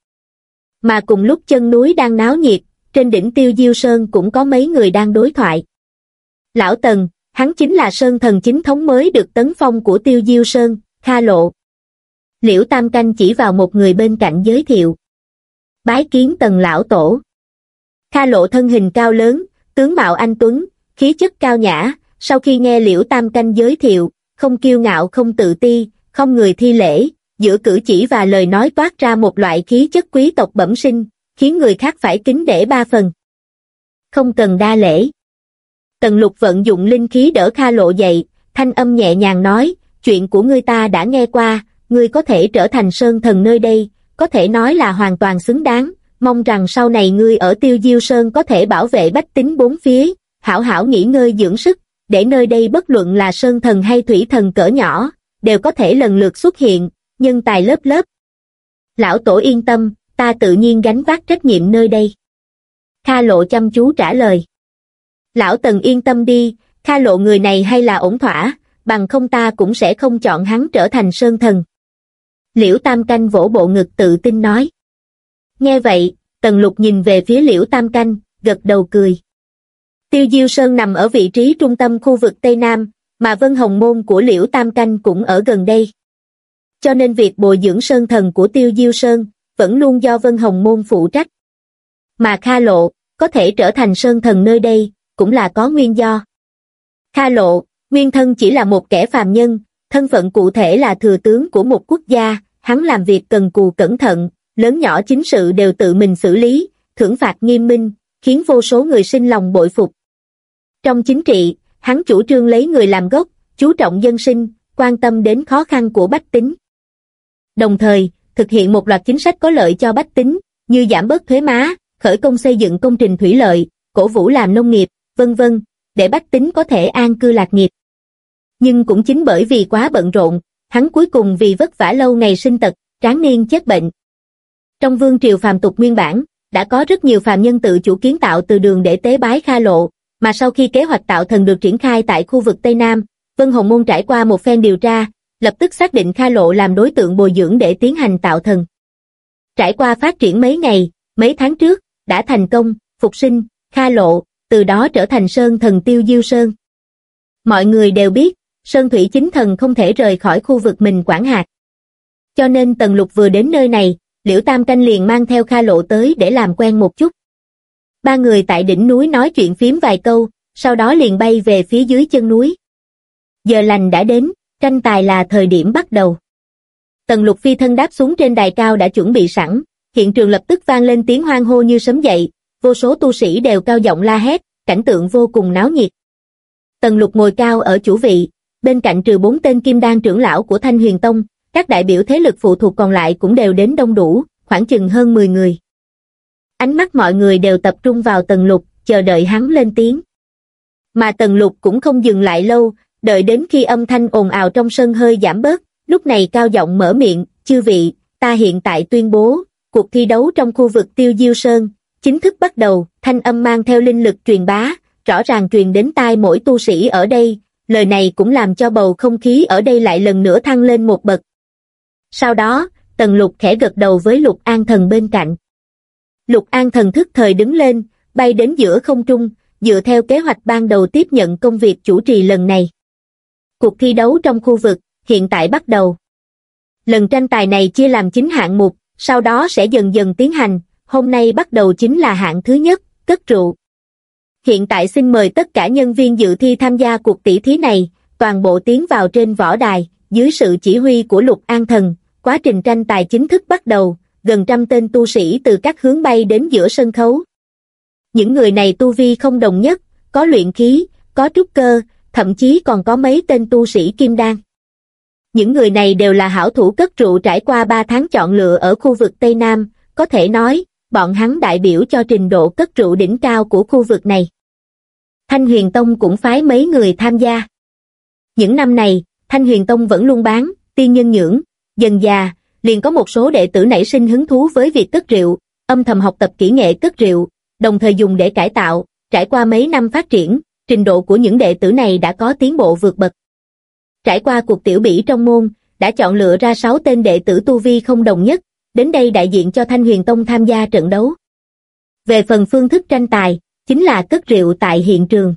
Mà cùng lúc chân núi đang náo nhiệt, trên đỉnh tiêu diêu sơn cũng có mấy người đang đối thoại. Lão Tần, hắn chính là sơn thần chính thống mới được tấn phong của tiêu diêu sơn, Kha Lộ. Liễu Tam Canh chỉ vào một người bên cạnh giới thiệu. Bái kiến tần lão tổ. Kha Lộ thân hình cao lớn, tướng mạo anh Tuấn, khí chất cao nhã, sau khi nghe Liễu Tam Canh giới thiệu, không kiêu ngạo không tự ti, không người thi lễ, giữa cử chỉ và lời nói toát ra một loại khí chất quý tộc bẩm sinh, khiến người khác phải kính để ba phần. Không cần đa lễ. Tần lục vận dụng linh khí đỡ Kha Lộ dậy, thanh âm nhẹ nhàng nói, chuyện của ngươi ta đã nghe qua, ngươi có thể trở thành sơn thần nơi đây, có thể nói là hoàn toàn xứng đáng, mong rằng sau này ngươi ở tiêu diêu sơn có thể bảo vệ bách tính bốn phía, hảo hảo nghỉ ngơi dưỡng sức, để nơi đây bất luận là sơn thần hay thủy thần cỡ nhỏ, đều có thể lần lượt xuất hiện, nhân tài lớp lớp. Lão tổ yên tâm, ta tự nhiên gánh vác trách nhiệm nơi đây. Kha lộ chăm chú trả lời. Lão Tần yên tâm đi, Kha lộ người này hay là ổn thỏa, bằng không ta cũng sẽ không chọn hắn trở thành sơn thần. Liễu Tam Canh vỗ bộ ngực tự tin nói. Nghe vậy, Tần Lục nhìn về phía Liễu Tam Canh, gật đầu cười. Tiêu Diêu Sơn nằm ở vị trí trung tâm khu vực Tây Nam, mà Vân Hồng Môn của Liễu Tam Canh cũng ở gần đây. Cho nên việc bồi dưỡng sơn thần của Tiêu Diêu Sơn vẫn luôn do Vân Hồng Môn phụ trách. Mà Kha Lộ, có thể trở thành sơn thần nơi đây, cũng là có nguyên do. Kha Lộ, nguyên thân chỉ là một kẻ phàm nhân, thân phận cụ thể là thừa tướng của một quốc gia, hắn làm việc cần cù cẩn thận, lớn nhỏ chính sự đều tự mình xử lý, thưởng phạt nghiêm minh, khiến vô số người sinh lòng bội phục. Trong chính trị, hắn chủ trương lấy người làm gốc, chú trọng dân sinh, quan tâm đến khó khăn của bách tính. Đồng thời, thực hiện một loạt chính sách có lợi cho bách tính, như giảm bớt thuế má, khởi công xây dựng công trình thủy lợi, cổ vũ làm nông nghiệp, vân vân, để bách tính có thể an cư lạc nghiệp. Nhưng cũng chính bởi vì quá bận rộn, hắn cuối cùng vì vất vả lâu ngày sinh tật, tráng niên chết bệnh. Trong vương triều phàm tục nguyên bản, đã có rất nhiều phàm nhân tự chủ kiến tạo từ đường để tế bái Kha Lộ, mà sau khi kế hoạch tạo thần được triển khai tại khu vực Tây Nam, Vân Hồng Môn trải qua một phen điều tra, lập tức xác định Kha Lộ làm đối tượng bồi dưỡng để tiến hành tạo thần. Trải qua phát triển mấy ngày, mấy tháng trước, đã thành công, phục sinh, Kha Lộ, từ đó trở thành Sơn thần Tiêu Diêu Sơn. Mọi người đều biết, Sơn Thủy Chính Thần không thể rời khỏi khu vực mình quản hạt. Cho nên Tần Lục vừa đến nơi này, Liễu Tam Canh liền mang theo Kha Lộ tới để làm quen một chút. Ba người tại đỉnh núi nói chuyện phím vài câu, sau đó liền bay về phía dưới chân núi. Giờ lành đã đến, tranh tài là thời điểm bắt đầu. Tần lục phi thân đáp xuống trên đài cao đã chuẩn bị sẵn, hiện trường lập tức vang lên tiếng hoang hô như sấm dậy, vô số tu sĩ đều cao giọng la hét, cảnh tượng vô cùng náo nhiệt. Tần lục ngồi cao ở chủ vị, bên cạnh trừ bốn tên kim đan trưởng lão của Thanh Huyền Tông, các đại biểu thế lực phụ thuộc còn lại cũng đều đến đông đủ, khoảng chừng hơn 10 người. Ánh mắt mọi người đều tập trung vào tần lục, chờ đợi hắn lên tiếng. Mà tần lục cũng không dừng lại lâu, đợi đến khi âm thanh ồn ào trong sân hơi giảm bớt, lúc này cao giọng mở miệng, chư vị, ta hiện tại tuyên bố, cuộc thi đấu trong khu vực tiêu diêu sơn, chính thức bắt đầu, thanh âm mang theo linh lực truyền bá, rõ ràng truyền đến tai mỗi tu sĩ ở đây, lời này cũng làm cho bầu không khí ở đây lại lần nữa thăng lên một bậc. Sau đó, Tần Lục khẽ gật đầu với Lục An Thần bên cạnh. Lục An Thần thức thời đứng lên, bay đến giữa không trung, dựa theo kế hoạch ban đầu tiếp nhận công việc chủ trì lần này. Cuộc thi đấu trong khu vực, hiện tại bắt đầu. Lần tranh tài này chia làm 9 hạng mục, sau đó sẽ dần dần tiến hành, hôm nay bắt đầu chính là hạng thứ nhất, cất rượu. Hiện tại xin mời tất cả nhân viên dự thi tham gia cuộc tỷ thí này, toàn bộ tiến vào trên võ đài, dưới sự chỉ huy của Lục An Thần, quá trình tranh tài chính thức bắt đầu, gần trăm tên tu sĩ từ các hướng bay đến giữa sân khấu. Những người này tu vi không đồng nhất, có luyện khí, có trúc cơ, thậm chí còn có mấy tên tu sĩ kim đan. Những người này đều là hảo thủ cất rượu trải qua 3 tháng chọn lựa ở khu vực Tây Nam, có thể nói, bọn hắn đại biểu cho trình độ cất rượu đỉnh cao của khu vực này. Thanh Huyền Tông cũng phái mấy người tham gia. Những năm này, Thanh Huyền Tông vẫn luôn bán, tiên nhân nhưỡng, dần già, liền có một số đệ tử nảy sinh hứng thú với việc cất rượu, âm thầm học tập kỹ nghệ cất rượu, đồng thời dùng để cải tạo, trải qua mấy năm phát triển, trình độ của những đệ tử này đã có tiến bộ vượt bậc. Trải qua cuộc tiểu bỉ trong môn, đã chọn lựa ra 6 tên đệ tử tu vi không đồng nhất, đến đây đại diện cho Thanh Huyền Tông tham gia trận đấu. Về phần phương thức tranh tài, chính là cất rượu tại hiện trường.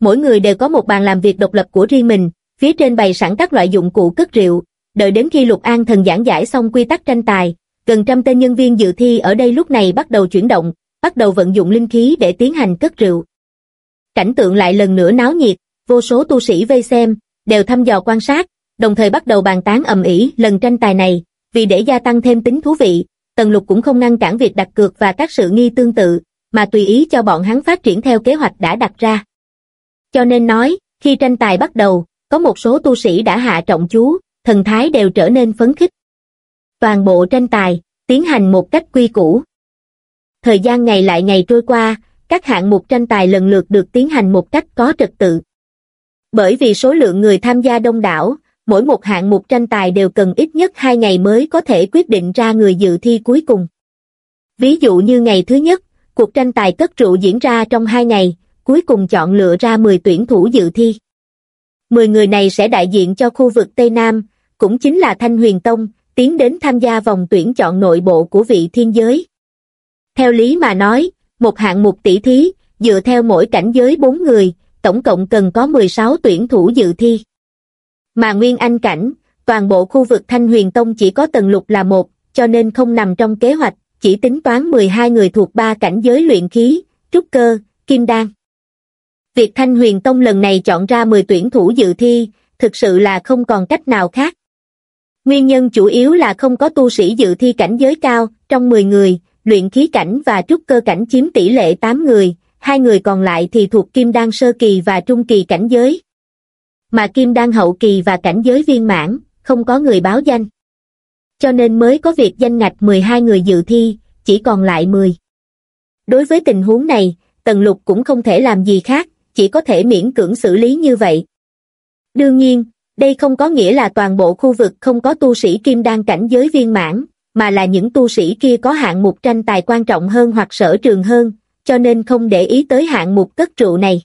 Mỗi người đều có một bàn làm việc độc lập của riêng mình, phía trên bày sẵn các loại dụng cụ cất rượu, đợi đến khi Lục An thần giảng giải xong quy tắc tranh tài, gần trăm tên nhân viên dự thi ở đây lúc này bắt đầu chuyển động, bắt đầu vận dụng linh khí để tiến hành cất rượu. Cảnh tượng lại lần nữa náo nhiệt, vô số tu sĩ vây xem, đều thăm dò quan sát, đồng thời bắt đầu bàn tán ầm ĩ lần tranh tài này, vì để gia tăng thêm tính thú vị, Tần Lục cũng không ngăn cản việc đặt cược và các sự nghi tương tự, mà tùy ý cho bọn hắn phát triển theo kế hoạch đã đặt ra. Cho nên nói, khi tranh tài bắt đầu, có một số tu sĩ đã hạ trọng chú, thần thái đều trở nên phấn khích. Toàn bộ tranh tài, tiến hành một cách quy củ. Thời gian ngày lại ngày trôi qua, các hạng mục tranh tài lần lượt được tiến hành một cách có trật tự. Bởi vì số lượng người tham gia đông đảo, mỗi một hạng mục tranh tài đều cần ít nhất 2 ngày mới có thể quyết định ra người dự thi cuối cùng. Ví dụ như ngày thứ nhất, cuộc tranh tài cất rượu diễn ra trong 2 ngày, cuối cùng chọn lựa ra 10 tuyển thủ dự thi. 10 người này sẽ đại diện cho khu vực Tây Nam, cũng chính là Thanh Huyền Tông, tiến đến tham gia vòng tuyển chọn nội bộ của vị thiên giới. Theo lý mà nói, một hạng mục tỷ thí, dựa theo mỗi cảnh giới 4 người, tổng cộng cần có 16 tuyển thủ dự thi. Mà Nguyên Anh cảnh, toàn bộ khu vực Thanh Huyền Tông chỉ có tầng lục là một, cho nên không nằm trong kế hoạch, chỉ tính toán 12 người thuộc ba cảnh giới luyện khí, trúc cơ, kim đan. Việc Thanh Huyền Tông lần này chọn ra 10 tuyển thủ dự thi, thực sự là không còn cách nào khác. Nguyên nhân chủ yếu là không có tu sĩ dự thi cảnh giới cao, trong 10 người, luyện khí cảnh và trúc cơ cảnh chiếm tỷ lệ 8 người, hai người còn lại thì thuộc kim đan sơ kỳ và trung kỳ cảnh giới. Mà kim đan hậu kỳ và cảnh giới viên mãn, không có người báo danh. Cho nên mới có việc danh ngạch 12 người dự thi, chỉ còn lại 10. Đối với tình huống này, Tần Lục cũng không thể làm gì khác, chỉ có thể miễn cưỡng xử lý như vậy. Đương nhiên, đây không có nghĩa là toàn bộ khu vực không có tu sĩ kim đan cảnh giới viên mãn, mà là những tu sĩ kia có hạng mục tranh tài quan trọng hơn hoặc sở trường hơn, cho nên không để ý tới hạng mục cất trụ này.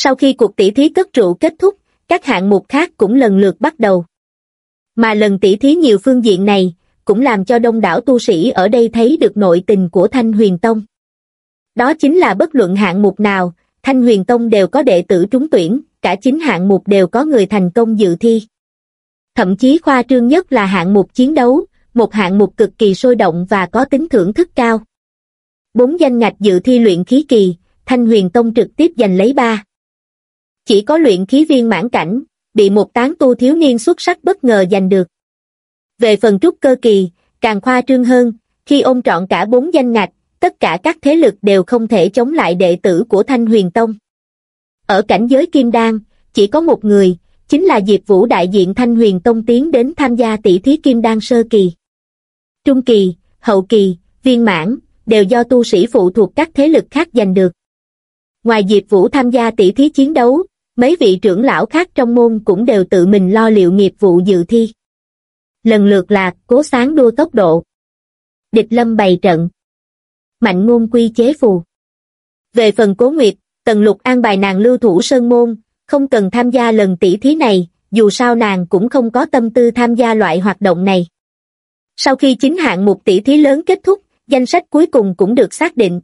Sau khi cuộc tỷ thí cất trụ kết thúc, các hạng mục khác cũng lần lượt bắt đầu. Mà lần tỷ thí nhiều phương diện này, cũng làm cho đông đảo tu sĩ ở đây thấy được nội tình của Thanh Huyền Tông. Đó chính là bất luận hạng mục nào, Thanh Huyền Tông đều có đệ tử trúng tuyển, cả chín hạng mục đều có người thành công dự thi. Thậm chí khoa trương nhất là hạng mục chiến đấu, một hạng mục cực kỳ sôi động và có tính thưởng thức cao. Bốn danh ngạch dự thi luyện khí kỳ, Thanh Huyền Tông trực tiếp giành lấy ba. Chỉ có luyện khí viên mãn cảnh, bị một tán tu thiếu niên xuất sắc bất ngờ giành được. Về phần trúc cơ kỳ, càng khoa trương hơn, khi ôm trọn cả bốn danh ngạch, tất cả các thế lực đều không thể chống lại đệ tử của Thanh Huyền Tông. Ở cảnh giới Kim Đan, chỉ có một người, chính là Diệp Vũ đại diện Thanh Huyền Tông tiến đến tham gia tỷ thí Kim Đan Sơ Kỳ. Trung Kỳ, Hậu Kỳ, Viên Mãn, đều do tu sĩ phụ thuộc các thế lực khác giành được. Ngoài Diệp Vũ tham gia tỷ thí chiến đấu, mấy vị trưởng lão khác trong môn cũng đều tự mình lo liệu nghiệp vụ dự thi. Lần lượt là cố sáng đua tốc độ. Địch lâm bày trận. Mạnh ngôn quy chế phù. Về phần cố nguyệt, Tần Lục an bài nàng lưu thủ sơn môn, không cần tham gia lần tỷ thí này, dù sao nàng cũng không có tâm tư tham gia loại hoạt động này. Sau khi chính hạng một tỷ thí lớn kết thúc, danh sách cuối cùng cũng được xác định.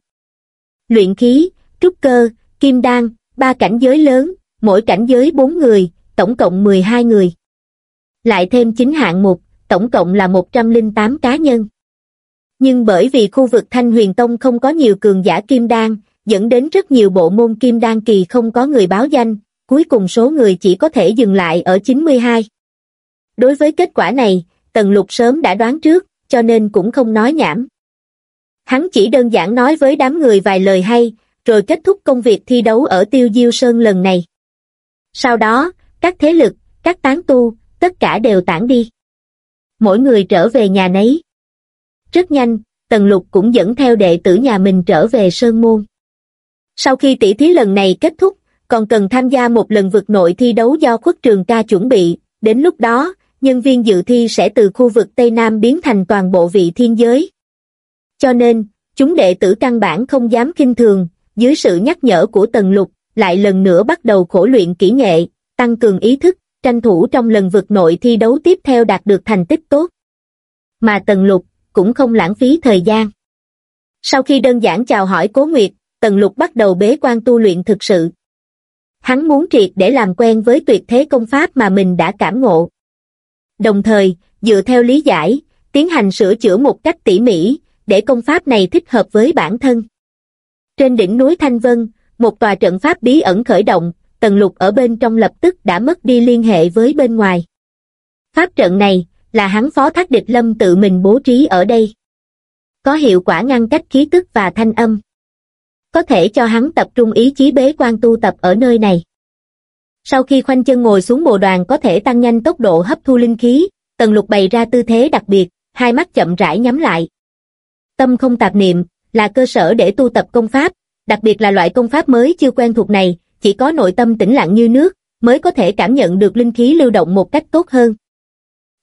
Luyện khí, trúc cơ, kim đan, ba cảnh giới lớn, mỗi cảnh giới bốn người, tổng cộng 12 người. Lại thêm chín hạng mục, tổng cộng là 108 cá nhân. Nhưng bởi vì khu vực Thanh Huyền Tông không có nhiều cường giả kim đan, dẫn đến rất nhiều bộ môn kim đan kỳ không có người báo danh, cuối cùng số người chỉ có thể dừng lại ở 92. Đối với kết quả này, Tần Lục sớm đã đoán trước, cho nên cũng không nói nhảm. Hắn chỉ đơn giản nói với đám người vài lời hay, rồi kết thúc công việc thi đấu ở Tiêu Diêu Sơn lần này. Sau đó, các thế lực, các tán tu, tất cả đều tản đi. Mỗi người trở về nhà nấy. Rất nhanh, Tần Lục cũng dẫn theo đệ tử nhà mình trở về Sơn Môn. Sau khi tỷ thí lần này kết thúc, còn cần tham gia một lần vực nội thi đấu do khuất trường ca chuẩn bị, đến lúc đó, nhân viên dự thi sẽ từ khu vực Tây Nam biến thành toàn bộ vị thiên giới. Cho nên, chúng đệ tử căn bản không dám kinh thường, dưới sự nhắc nhở của Tần Lục, lại lần nữa bắt đầu khổ luyện kỹ nghệ, tăng cường ý thức, tranh thủ trong lần vượt nội thi đấu tiếp theo đạt được thành tích tốt. Mà Tần Lục cũng không lãng phí thời gian. Sau khi đơn giản chào hỏi Cố Nguyệt, Tần Lục bắt đầu bế quan tu luyện thực sự. Hắn muốn triệt để làm quen với tuyệt thế công pháp mà mình đã cảm ngộ. Đồng thời, dựa theo lý giải, tiến hành sửa chữa một cách tỉ mỉ, để công pháp này thích hợp với bản thân. Trên đỉnh núi Thanh Vân, một tòa trận pháp bí ẩn khởi động, Tần Lục ở bên trong lập tức đã mất đi liên hệ với bên ngoài. Pháp trận này, là hắn phó thác địch lâm tự mình bố trí ở đây. Có hiệu quả ngăn cách khí tức và thanh âm. Có thể cho hắn tập trung ý chí bế quan tu tập ở nơi này. Sau khi khoanh chân ngồi xuống bồ đoàn có thể tăng nhanh tốc độ hấp thu linh khí, tần lục bày ra tư thế đặc biệt, hai mắt chậm rãi nhắm lại. Tâm không tạp niệm, là cơ sở để tu tập công pháp, đặc biệt là loại công pháp mới chưa quen thuộc này, chỉ có nội tâm tĩnh lặng như nước, mới có thể cảm nhận được linh khí lưu động một cách tốt hơn.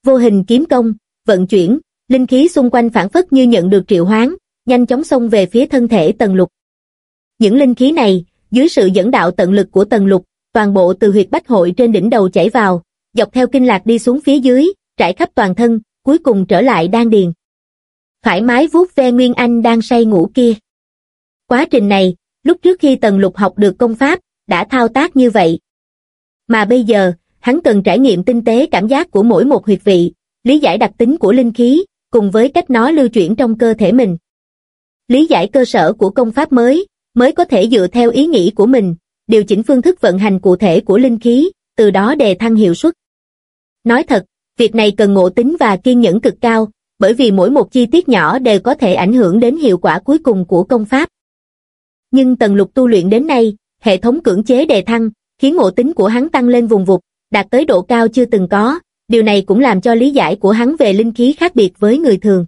Vô hình kiếm công, vận chuyển, linh khí xung quanh phản phất như nhận được triệu hoán, nhanh chóng xông về phía thân thể tần lục. Những linh khí này, dưới sự dẫn đạo tận lực của tần lục, toàn bộ từ huyệt bách hội trên đỉnh đầu chảy vào, dọc theo kinh lạc đi xuống phía dưới, trải khắp toàn thân, cuối cùng trở lại đan điền. Thoải mái vuốt ve Nguyên Anh đang say ngủ kia. Quá trình này, lúc trước khi tần lục học được công pháp, đã thao tác như vậy. Mà bây giờ, hắn cần trải nghiệm tinh tế cảm giác của mỗi một huyệt vị, lý giải đặc tính của linh khí, cùng với cách nó lưu chuyển trong cơ thể mình. Lý giải cơ sở của công pháp mới, mới có thể dựa theo ý nghĩ của mình, điều chỉnh phương thức vận hành cụ thể của linh khí, từ đó đề thăng hiệu suất. Nói thật, việc này cần ngộ tính và kiên nhẫn cực cao, bởi vì mỗi một chi tiết nhỏ đều có thể ảnh hưởng đến hiệu quả cuối cùng của công pháp. Nhưng tần lục tu luyện đến nay, hệ thống cưỡng chế đề thăng, khiến ngộ tính của hắn tăng lên vùng vụt, đạt tới độ cao chưa từng có, điều này cũng làm cho lý giải của hắn về linh khí khác biệt với người thường.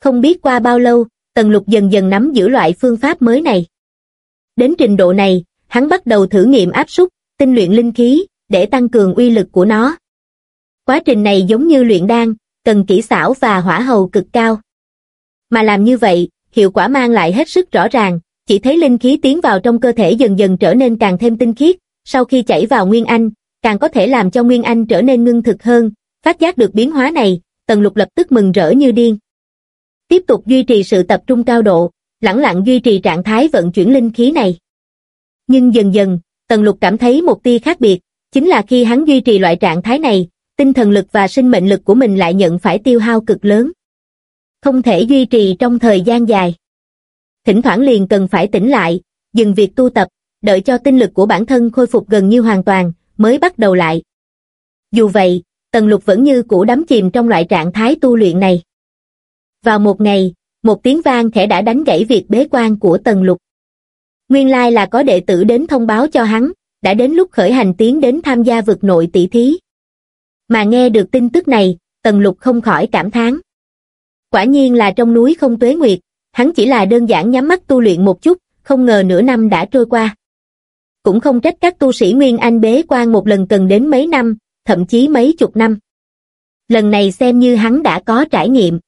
Không biết qua bao lâu, Tần Lục dần dần nắm giữ loại phương pháp mới này. Đến trình độ này, hắn bắt đầu thử nghiệm áp súc, tinh luyện linh khí, để tăng cường uy lực của nó. Quá trình này giống như luyện đan, cần kỹ xảo và hỏa hầu cực cao. Mà làm như vậy, hiệu quả mang lại hết sức rõ ràng, chỉ thấy linh khí tiến vào trong cơ thể dần dần trở nên càng thêm tinh khiết, sau khi chảy vào Nguyên Anh, càng có thể làm cho Nguyên Anh trở nên ngưng thực hơn, phát giác được biến hóa này, Tần Lục lập tức mừng rỡ như điên. Tiếp tục duy trì sự tập trung cao độ, lẳng lặng duy trì trạng thái vận chuyển linh khí này. Nhưng dần dần, Tần Lục cảm thấy một tia khác biệt, chính là khi hắn duy trì loại trạng thái này, tinh thần lực và sinh mệnh lực của mình lại nhận phải tiêu hao cực lớn. Không thể duy trì trong thời gian dài. Thỉnh thoảng liền cần phải tỉnh lại, dừng việc tu tập, đợi cho tinh lực của bản thân khôi phục gần như hoàn toàn, mới bắt đầu lại. Dù vậy, Tần Lục vẫn như cũ đắm chìm trong loại trạng thái tu luyện này. Vào một ngày, một tiếng vang khẽ đã đánh gãy việc bế quan của Tần Lục. Nguyên lai là có đệ tử đến thông báo cho hắn, đã đến lúc khởi hành tiến đến tham gia vực nội tỷ thí. Mà nghe được tin tức này, Tần Lục không khỏi cảm thán. Quả nhiên là trong núi không tuế nguyệt, hắn chỉ là đơn giản nhắm mắt tu luyện một chút, không ngờ nửa năm đã trôi qua cũng không trách các tu sĩ Nguyên Anh bế quan một lần cần đến mấy năm, thậm chí mấy chục năm. Lần này xem như hắn đã có trải nghiệm.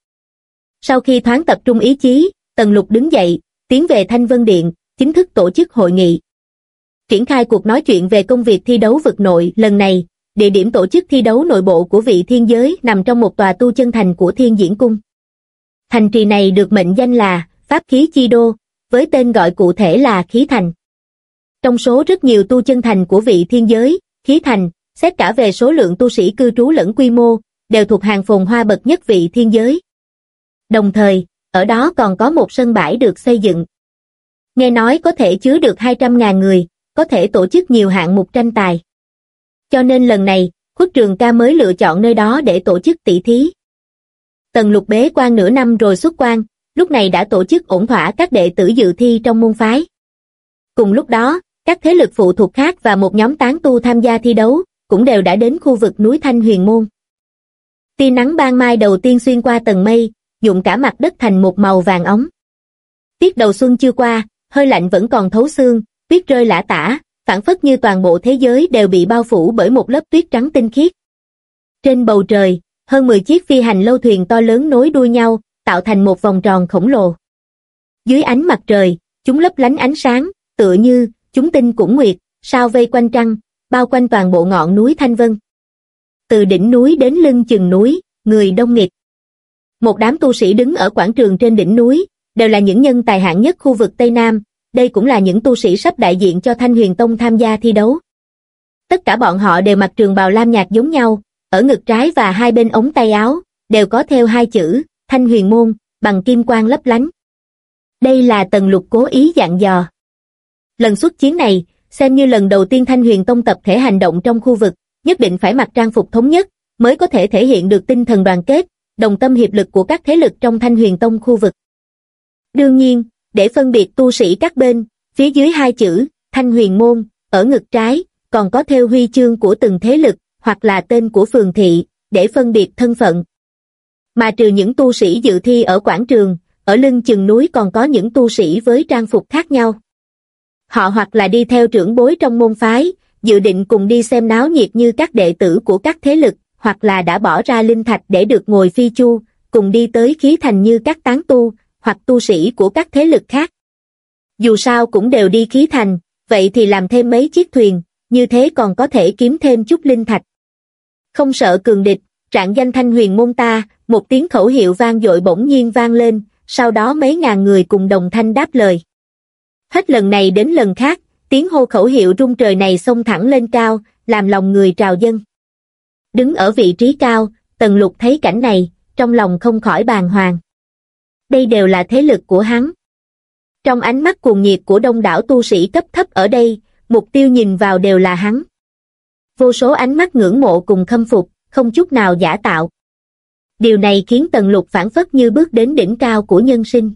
Sau khi thoáng tập trung ý chí, Tần Lục đứng dậy, tiến về Thanh Vân Điện, chính thức tổ chức hội nghị. Triển khai cuộc nói chuyện về công việc thi đấu vực nội lần này, địa điểm tổ chức thi đấu nội bộ của vị thiên giới nằm trong một tòa tu chân thành của Thiên Diễn Cung. Thành trì này được mệnh danh là Pháp Khí Chi Đô, với tên gọi cụ thể là Khí Thành. Trong số rất nhiều tu chân thành của vị thiên giới, khí thành, xét cả về số lượng tu sĩ cư trú lẫn quy mô, đều thuộc hàng phồn hoa bậc nhất vị thiên giới. Đồng thời, ở đó còn có một sân bãi được xây dựng. Nghe nói có thể chứa được 200.000 người, có thể tổ chức nhiều hạng mục tranh tài. Cho nên lần này, khuất trường ca mới lựa chọn nơi đó để tổ chức tỷ thí. Tần lục bế quan nửa năm rồi xuất quan, lúc này đã tổ chức ổn thỏa các đệ tử dự thi trong môn phái. Cùng lúc đó, các thế lực phụ thuộc khác và một nhóm tán tu tham gia thi đấu, cũng đều đã đến khu vực núi Thanh Huyền Môn. Tia nắng ban mai đầu tiên xuyên qua tầng mây, nhuộm cả mặt đất thành một màu vàng ống. Tiết đầu xuân chưa qua, hơi lạnh vẫn còn thấu xương, tuyết rơi lã tả, phản phất như toàn bộ thế giới đều bị bao phủ bởi một lớp tuyết trắng tinh khiết. Trên bầu trời, hơn 10 chiếc phi hành lâu thuyền to lớn nối đuôi nhau, tạo thành một vòng tròn khổng lồ. Dưới ánh mặt trời, chúng lấp lánh ánh sáng, tựa như chúng tinh cũng nguyệt, sao vây quanh trăng, bao quanh toàn bộ ngọn núi Thanh Vân. Từ đỉnh núi đến lưng chừng núi, người đông nghịt. Một đám tu sĩ đứng ở quảng trường trên đỉnh núi, đều là những nhân tài hạng nhất khu vực Tây Nam, đây cũng là những tu sĩ sắp đại diện cho Thanh Huyền Tông tham gia thi đấu. Tất cả bọn họ đều mặc trường bào lam nhạt giống nhau, ở ngực trái và hai bên ống tay áo, đều có theo hai chữ, Thanh Huyền Môn, bằng kim quang lấp lánh. Đây là tần lục cố ý dặn dò. Lần xuất chiến này, xem như lần đầu tiên Thanh Huyền Tông tập thể hành động trong khu vực, nhất định phải mặc trang phục thống nhất, mới có thể thể hiện được tinh thần đoàn kết, đồng tâm hiệp lực của các thế lực trong Thanh Huyền Tông khu vực. Đương nhiên, để phân biệt tu sĩ các bên, phía dưới hai chữ, Thanh Huyền Môn, ở ngực trái, còn có theo huy chương của từng thế lực, hoặc là tên của phường thị, để phân biệt thân phận. Mà trừ những tu sĩ dự thi ở quảng trường, ở lưng chừng núi còn có những tu sĩ với trang phục khác nhau. Họ hoặc là đi theo trưởng bối trong môn phái, dự định cùng đi xem náo nhiệt như các đệ tử của các thế lực, hoặc là đã bỏ ra linh thạch để được ngồi phi chu, cùng đi tới khí thành như các tán tu, hoặc tu sĩ của các thế lực khác. Dù sao cũng đều đi khí thành, vậy thì làm thêm mấy chiếc thuyền, như thế còn có thể kiếm thêm chút linh thạch. Không sợ cường địch, trạng danh thanh huyền môn ta, một tiếng khẩu hiệu vang dội bỗng nhiên vang lên, sau đó mấy ngàn người cùng đồng thanh đáp lời. Hết lần này đến lần khác, tiếng hô khẩu hiệu rung trời này xông thẳng lên cao, làm lòng người trào dân. Đứng ở vị trí cao, Tần Lục thấy cảnh này, trong lòng không khỏi bàng hoàng. Đây đều là thế lực của hắn. Trong ánh mắt cuồng nhiệt của đông đảo tu sĩ cấp thấp ở đây, mục tiêu nhìn vào đều là hắn. Vô số ánh mắt ngưỡng mộ cùng khâm phục, không chút nào giả tạo. Điều này khiến Tần Lục phản phất như bước đến đỉnh cao của nhân sinh.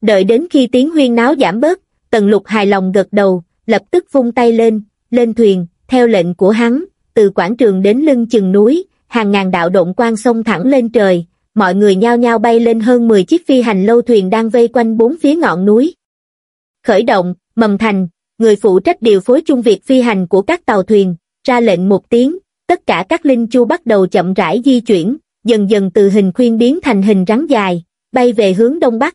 Đợi đến khi tiếng huyên náo giảm bớt, Tần Lục hài lòng gật đầu, lập tức vung tay lên, lên thuyền, theo lệnh của hắn, từ quảng trường đến lưng chừng núi, hàng ngàn đạo động quang sông thẳng lên trời, mọi người nhao nhao bay lên hơn 10 chiếc phi hành lâu thuyền đang vây quanh bốn phía ngọn núi. Khởi động, mầm thành, người phụ trách điều phối chung việc phi hành của các tàu thuyền, ra lệnh một tiếng, tất cả các linh chu bắt đầu chậm rãi di chuyển, dần dần từ hình khuyên biến thành hình rắn dài, bay về hướng đông bắc.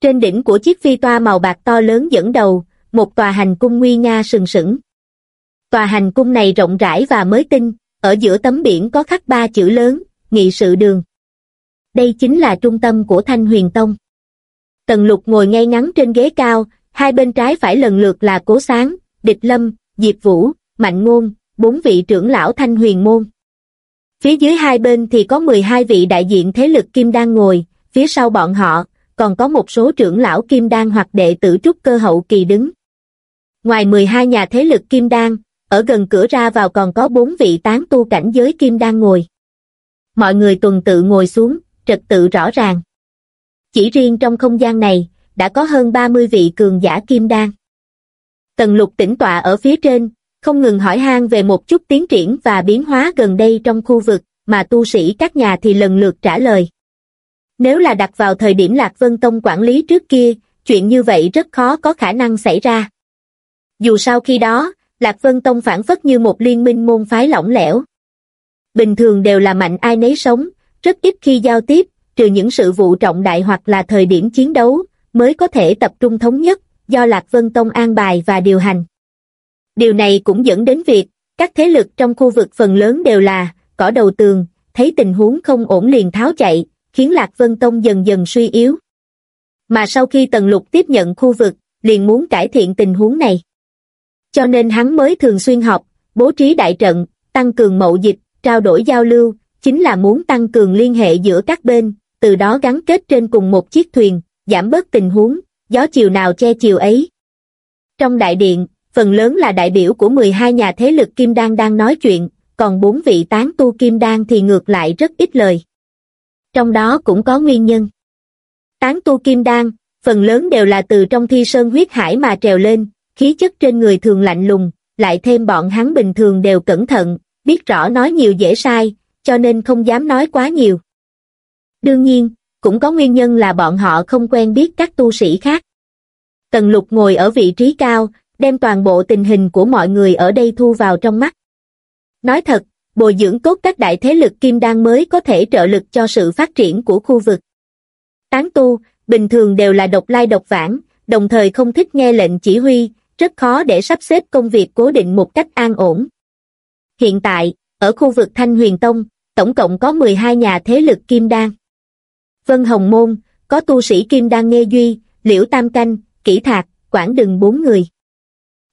Trên đỉnh của chiếc phi toa màu bạc to lớn dẫn đầu, một tòa hành cung nguy nga sừng sững. Tòa hành cung này rộng rãi và mới tinh, ở giữa tấm biển có khắc ba chữ lớn, nghị sự đường. Đây chính là trung tâm của Thanh Huyền Tông. Tần lục ngồi ngay ngắn trên ghế cao, hai bên trái phải lần lượt là Cố Sáng, Địch Lâm, Diệp Vũ, Mạnh Ngôn, bốn vị trưởng lão Thanh Huyền Môn. Phía dưới hai bên thì có 12 vị đại diện thế lực Kim đan ngồi, phía sau bọn họ, còn có một số trưởng lão Kim Đan hoặc đệ tử trúc cơ hậu kỳ đứng. Ngoài 12 nhà thế lực Kim Đan, ở gần cửa ra vào còn có bốn vị tán tu cảnh giới Kim Đan ngồi. Mọi người tuần tự ngồi xuống, trật tự rõ ràng. Chỉ riêng trong không gian này, đã có hơn 30 vị cường giả Kim Đan. Tần lục tĩnh tọa ở phía trên, không ngừng hỏi han về một chút tiến triển và biến hóa gần đây trong khu vực, mà tu sĩ các nhà thì lần lượt trả lời. Nếu là đặt vào thời điểm Lạc Vân Tông quản lý trước kia, chuyện như vậy rất khó có khả năng xảy ra. Dù sau khi đó, Lạc Vân Tông phản phất như một liên minh môn phái lỏng lẻo. Bình thường đều là mạnh ai nấy sống, rất ít khi giao tiếp, trừ những sự vụ trọng đại hoặc là thời điểm chiến đấu, mới có thể tập trung thống nhất, do Lạc Vân Tông an bài và điều hành. Điều này cũng dẫn đến việc, các thế lực trong khu vực phần lớn đều là, cỏ đầu tường, thấy tình huống không ổn liền tháo chạy, khiến Lạc Vân Tông dần dần suy yếu. Mà sau khi Tần Lục tiếp nhận khu vực, liền muốn cải thiện tình huống này. Cho nên hắn mới thường xuyên học, bố trí đại trận, tăng cường mậu dịch, trao đổi giao lưu, chính là muốn tăng cường liên hệ giữa các bên, từ đó gắn kết trên cùng một chiếc thuyền, giảm bớt tình huống, gió chiều nào che chiều ấy. Trong đại điện, phần lớn là đại biểu của 12 nhà thế lực Kim Đan đang nói chuyện, còn bốn vị tán tu Kim Đan thì ngược lại rất ít lời. Trong đó cũng có nguyên nhân. Tán tu Kim Đan, phần lớn đều là từ trong thi sơn huyết hải mà trèo lên, khí chất trên người thường lạnh lùng, lại thêm bọn hắn bình thường đều cẩn thận, biết rõ nói nhiều dễ sai, cho nên không dám nói quá nhiều. Đương nhiên, cũng có nguyên nhân là bọn họ không quen biết các tu sĩ khác. Tần lục ngồi ở vị trí cao, đem toàn bộ tình hình của mọi người ở đây thu vào trong mắt. Nói thật, bồi dưỡng tốt các đại thế lực kim đan mới có thể trợ lực cho sự phát triển của khu vực. Tán tu, bình thường đều là độc lai độc vãng, đồng thời không thích nghe lệnh chỉ huy, rất khó để sắp xếp công việc cố định một cách an ổn. Hiện tại, ở khu vực Thanh Huyền Tông, tổng cộng có 12 nhà thế lực kim đan. Vân Hồng Môn, có tu sĩ Kim Đan Nghê Duy, Liễu Tam Canh, Kỷ Thạc, Quảng Đừng bốn người.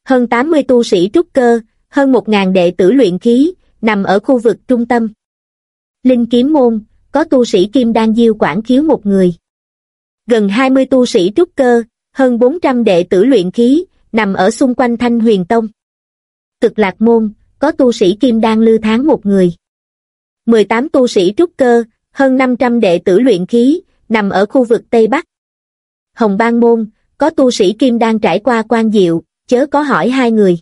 Hơn 80 tu sĩ trúc cơ, hơn 1.000 đệ tử luyện khí, nằm ở khu vực trung tâm. Linh Kiếm Môn, có tu sĩ Kim Đan Diêu Quảng Khiếu một người. Gần 20 tu sĩ trúc cơ, hơn 400 đệ tử luyện khí, nằm ở xung quanh Thanh Huyền Tông. Cực Lạc Môn, có tu sĩ Kim Đan Lư Tháng một người. 18 tu sĩ trúc cơ, hơn 500 đệ tử luyện khí, nằm ở khu vực Tây Bắc. Hồng Bang Môn, có tu sĩ Kim đang trải qua quan diệu, chớ có hỏi hai người.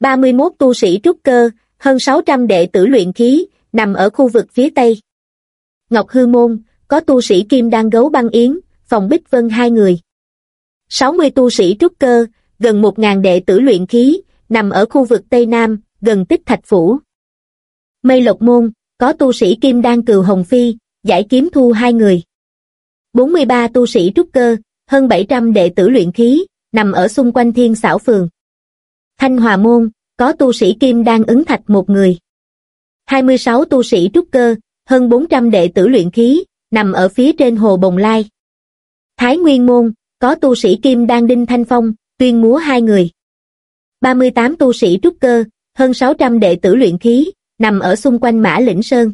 31 tu sĩ trúc cơ, hơn 600 đệ tử luyện khí, nằm ở khu vực phía Tây. Ngọc Hư Môn, có tu sĩ Kim đang gấu băng yến, phòng Bích Vân hai người. 60 tu sĩ trúc cơ, gần 1.000 đệ tử luyện khí, nằm ở khu vực Tây Nam, gần tích thạch phủ. Mây Lộc Môn, có tu sĩ Kim Đan Cừu Hồng Phi, giải kiếm thu hai người. 43 tu sĩ trúc cơ, hơn 700 đệ tử luyện khí, nằm ở xung quanh thiên xảo phường. Thanh Hòa Môn, có tu sĩ Kim Đan ứng thạch một người. 26 tu sĩ trúc cơ, hơn 400 đệ tử luyện khí, nằm ở phía trên hồ Bồng Lai. Thái Nguyên Môn, có tu sĩ Kim Đan Đinh Thanh Phong, tuyên múa hai người. 38 tu sĩ trúc cơ, hơn 600 đệ tử luyện khí, nằm ở xung quanh Mã Lĩnh Sơn.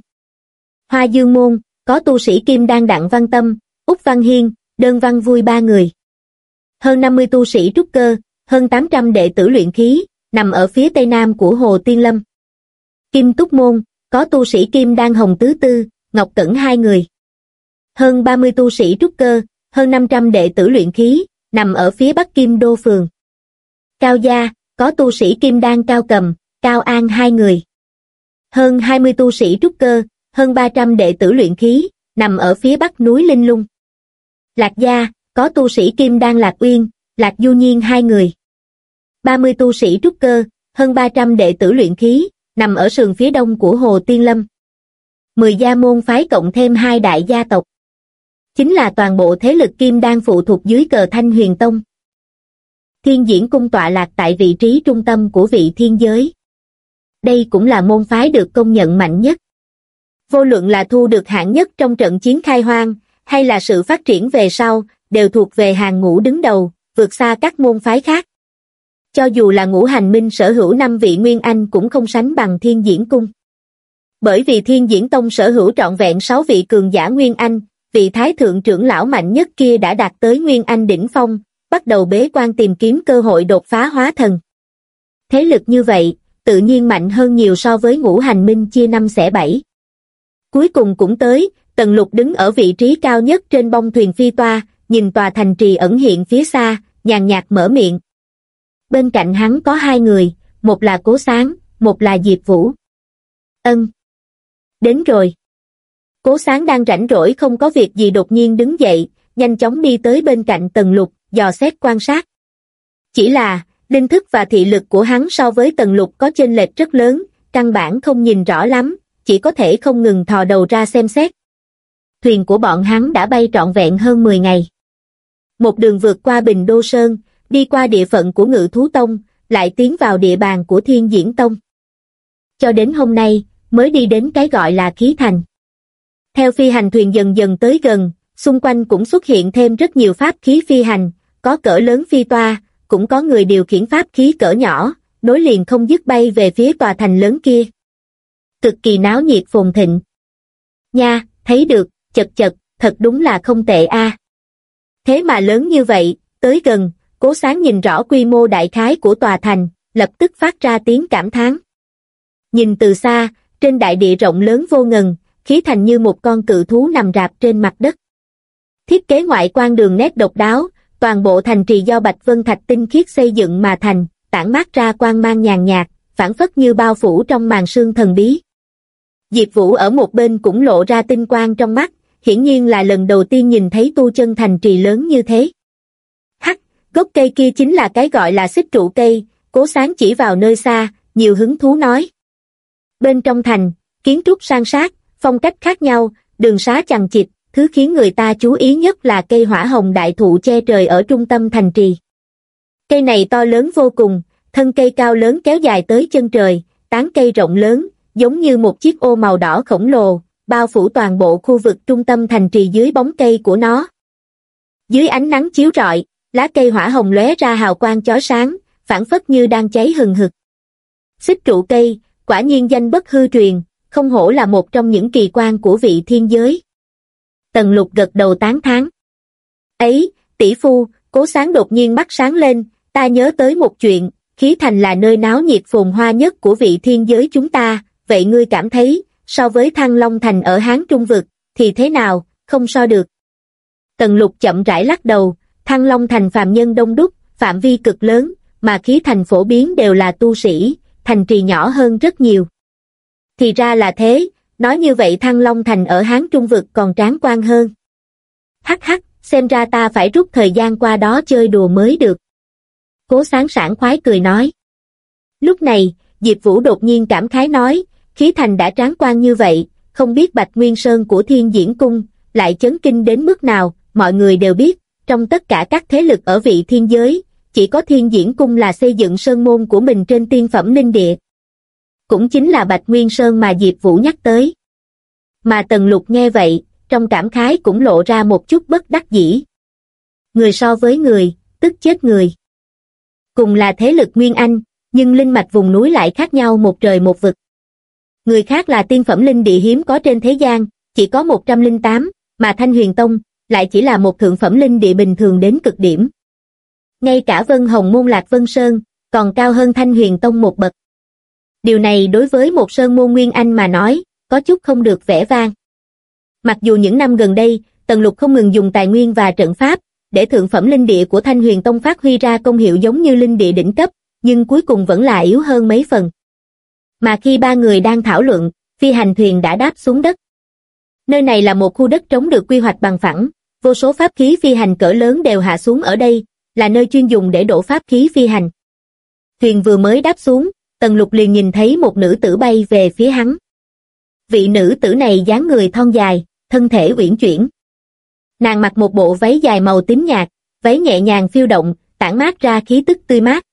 Hoa Dương Môn, có tu sĩ Kim Đan Đặng Văn Tâm, Úc Văn Hiên, Đơn Văn Vui ba người. Hơn 50 tu sĩ trúc cơ, hơn 800 đệ tử luyện khí, nằm ở phía tây nam của Hồ Tiên Lâm. Kim Túc Môn, có tu sĩ Kim Đan Hồng Tứ Tư, Ngọc Cẩn hai người. Hơn 30 tu sĩ trúc cơ, hơn 500 đệ tử luyện khí, nằm ở phía bắc Kim Đô Phường. Cao Gia, có tu sĩ Kim Đan Cao Cầm, Cao An hai người. Hơn 20 tu sĩ trúc cơ, hơn 300 đệ tử luyện khí, nằm ở phía bắc núi Linh Lung. Lạc Gia, có tu sĩ Kim Đan Lạc Uyên, Lạc Du Nhiên hai người. 30 tu sĩ trúc cơ, hơn 300 đệ tử luyện khí, nằm ở sườn phía đông của Hồ Tiên Lâm. 10 gia môn phái cộng thêm hai đại gia tộc. Chính là toàn bộ thế lực Kim Đan phụ thuộc dưới cờ Thanh Huyền Tông. Thiên diễn cung tọa lạc tại vị trí trung tâm của vị thiên giới. Đây cũng là môn phái được công nhận mạnh nhất. Vô luận là thu được hạng nhất trong trận chiến khai hoang, hay là sự phát triển về sau, đều thuộc về hàng ngũ đứng đầu, vượt xa các môn phái khác. Cho dù là ngũ hành minh sở hữu năm vị Nguyên Anh cũng không sánh bằng thiên diễn cung. Bởi vì thiên diễn tông sở hữu trọn vẹn 6 vị cường giả Nguyên Anh, vị thái thượng trưởng lão mạnh nhất kia đã đạt tới Nguyên Anh đỉnh phong, bắt đầu bế quan tìm kiếm cơ hội đột phá hóa thần. Thế lực như vậy, tự nhiên mạnh hơn nhiều so với ngũ hành minh chia năm xẻ bảy. Cuối cùng cũng tới, Tần Lục đứng ở vị trí cao nhất trên bông thuyền phi toa, nhìn tòa thành trì ẩn hiện phía xa, nhàn nhạt mở miệng. Bên cạnh hắn có hai người, một là Cố Sáng, một là Diệp Vũ. Ân. Đến rồi. Cố Sáng đang rảnh rỗi không có việc gì đột nhiên đứng dậy, nhanh chóng đi tới bên cạnh Tần Lục, dò xét quan sát. Chỉ là, linh thức và thị lực của hắn so với Tần Lục có chênh lệch rất lớn, căn bản không nhìn rõ lắm, chỉ có thể không ngừng thò đầu ra xem xét. Thuyền của bọn hắn đã bay trọn vẹn hơn 10 ngày. Một đường vượt qua Bình Đô Sơn, đi qua địa phận của Ngự Thú Tông, lại tiến vào địa bàn của Thiên Diễn Tông. Cho đến hôm nay, mới đi đến cái gọi là khí thành. Theo phi hành thuyền dần dần tới gần, xung quanh cũng xuất hiện thêm rất nhiều pháp khí phi hành, có cỡ lớn phi toa, cũng có người điều khiển pháp khí cỡ nhỏ, nối liền không dứt bay về phía tòa thành lớn kia. Cực kỳ náo nhiệt phồn thịnh. Nha, thấy được, chật chật, thật đúng là không tệ a. Thế mà lớn như vậy, tới gần, cố sáng nhìn rõ quy mô đại khái của tòa thành, lập tức phát ra tiếng cảm thán. Nhìn từ xa, trên đại địa rộng lớn vô ngần, khí thành như một con cự thú nằm rạp trên mặt đất. Thiết kế ngoại quan đường nét độc đáo, toàn bộ thành trì do Bạch Vân Thạch tinh khiết xây dựng mà thành, tản mát ra quang mang nhàn nhạt, phản phất như bao phủ trong màn sương thần bí. Diệp Vũ ở một bên cũng lộ ra tinh quang trong mắt, hiển nhiên là lần đầu tiên nhìn thấy tu chân thành trì lớn như thế. Hắc, gốc cây kia chính là cái gọi là xích trụ cây, cố sáng chỉ vào nơi xa, nhiều hứng thú nói. Bên trong thành, kiến trúc sang sát, phong cách khác nhau, đường xá chằng chịt, thứ khiến người ta chú ý nhất là cây hỏa hồng đại thụ che trời ở trung tâm thành trì. Cây này to lớn vô cùng, thân cây cao lớn kéo dài tới chân trời, tán cây rộng lớn, giống như một chiếc ô màu đỏ khổng lồ, bao phủ toàn bộ khu vực trung tâm thành trì dưới bóng cây của nó. Dưới ánh nắng chiếu rọi, lá cây hỏa hồng lóe ra hào quang chói sáng, phản phất như đang cháy hừng hực. Xích trụ cây, quả nhiên danh bất hư truyền, không hổ là một trong những kỳ quan của vị thiên giới. Tần lục gật đầu tán thán. Ấy, tỷ phu, cố sáng đột nhiên mắt sáng lên, ta nhớ tới một chuyện, khí thành là nơi náo nhiệt phồn hoa nhất của vị thiên giới chúng ta, vậy ngươi cảm thấy, so với thăng long thành ở Hán Trung Vực, thì thế nào, không so được. Tần lục chậm rãi lắc đầu, thăng long thành phàm nhân đông đúc, phạm vi cực lớn, mà khí thành phổ biến đều là tu sĩ, thành trì nhỏ hơn rất nhiều. Thì ra là thế, nói như vậy thăng long thành ở Hán Trung Vực còn tráng quan hơn. Hắc hắc, xem ra ta phải rút thời gian qua đó chơi đùa mới được. Cố sáng sản khoái cười nói. Lúc này, Diệp Vũ đột nhiên cảm khái nói, khí thành đã tráng quan như vậy, không biết Bạch Nguyên Sơn của Thiên Diễn Cung, lại chấn kinh đến mức nào, mọi người đều biết, trong tất cả các thế lực ở vị thiên giới, chỉ có Thiên Diễn Cung là xây dựng sơn môn của mình trên tiên phẩm linh địa. Cũng chính là Bạch Nguyên Sơn mà Diệp Vũ nhắc tới. Mà Tần Lục nghe vậy, trong cảm khái cũng lộ ra một chút bất đắc dĩ. Người so với người, tức chết người. Cùng là thế lực Nguyên Anh, nhưng linh mạch vùng núi lại khác nhau một trời một vực. Người khác là tiên phẩm linh địa hiếm có trên thế gian, chỉ có 108, mà Thanh Huyền Tông lại chỉ là một thượng phẩm linh địa bình thường đến cực điểm. Ngay cả Vân Hồng Môn Lạc Vân Sơn, còn cao hơn Thanh Huyền Tông một bậc. Điều này đối với một sơn môn Nguyên Anh mà nói, có chút không được vẻ vang. Mặc dù những năm gần đây, Tần Lục không ngừng dùng tài nguyên và trận pháp, để thượng phẩm linh địa của Thanh Huyền Tông phát huy ra công hiệu giống như linh địa đỉnh cấp, nhưng cuối cùng vẫn là yếu hơn mấy phần. Mà khi ba người đang thảo luận, phi hành thuyền đã đáp xuống đất. Nơi này là một khu đất trống được quy hoạch bằng phẳng, vô số pháp khí phi hành cỡ lớn đều hạ xuống ở đây, là nơi chuyên dùng để đổ pháp khí phi hành. Thuyền vừa mới đáp xuống, Tần Lục liền nhìn thấy một nữ tử bay về phía hắn. Vị nữ tử này dáng người thon dài, thân thể uyển chuyển. Nàng mặc một bộ váy dài màu tím nhạt, váy nhẹ nhàng phiêu động, tản mát ra khí tức tươi mát.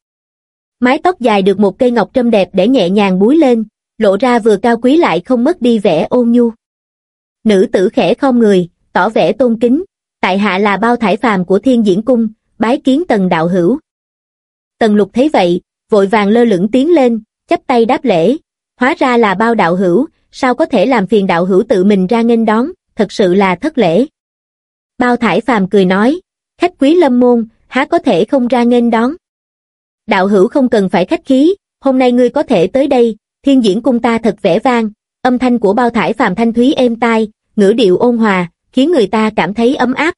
Mái tóc dài được một cây ngọc trâm đẹp để nhẹ nhàng búi lên, lộ ra vừa cao quý lại không mất đi vẻ ôn nhu. Nữ tử khẽ không người, tỏ vẻ tôn kính, tại hạ là bao thải phàm của thiên diễn cung, bái kiến tần đạo hữu. Tần lục thấy vậy, vội vàng lơ lửng tiến lên, chắp tay đáp lễ, hóa ra là bao đạo hữu, sao có thể làm phiền đạo hữu tự mình ra nghênh đón, thật sự là thất lễ. Bao thải phàm cười nói, khách quý lâm môn, há có thể không ra nghênh đón. Đạo hữu không cần phải khách khí, hôm nay ngươi có thể tới đây, thiên diễn cung ta thật vẻ vang, âm thanh của bao thải phàm thanh thúy êm tai, ngữ điệu ôn hòa, khiến người ta cảm thấy ấm áp.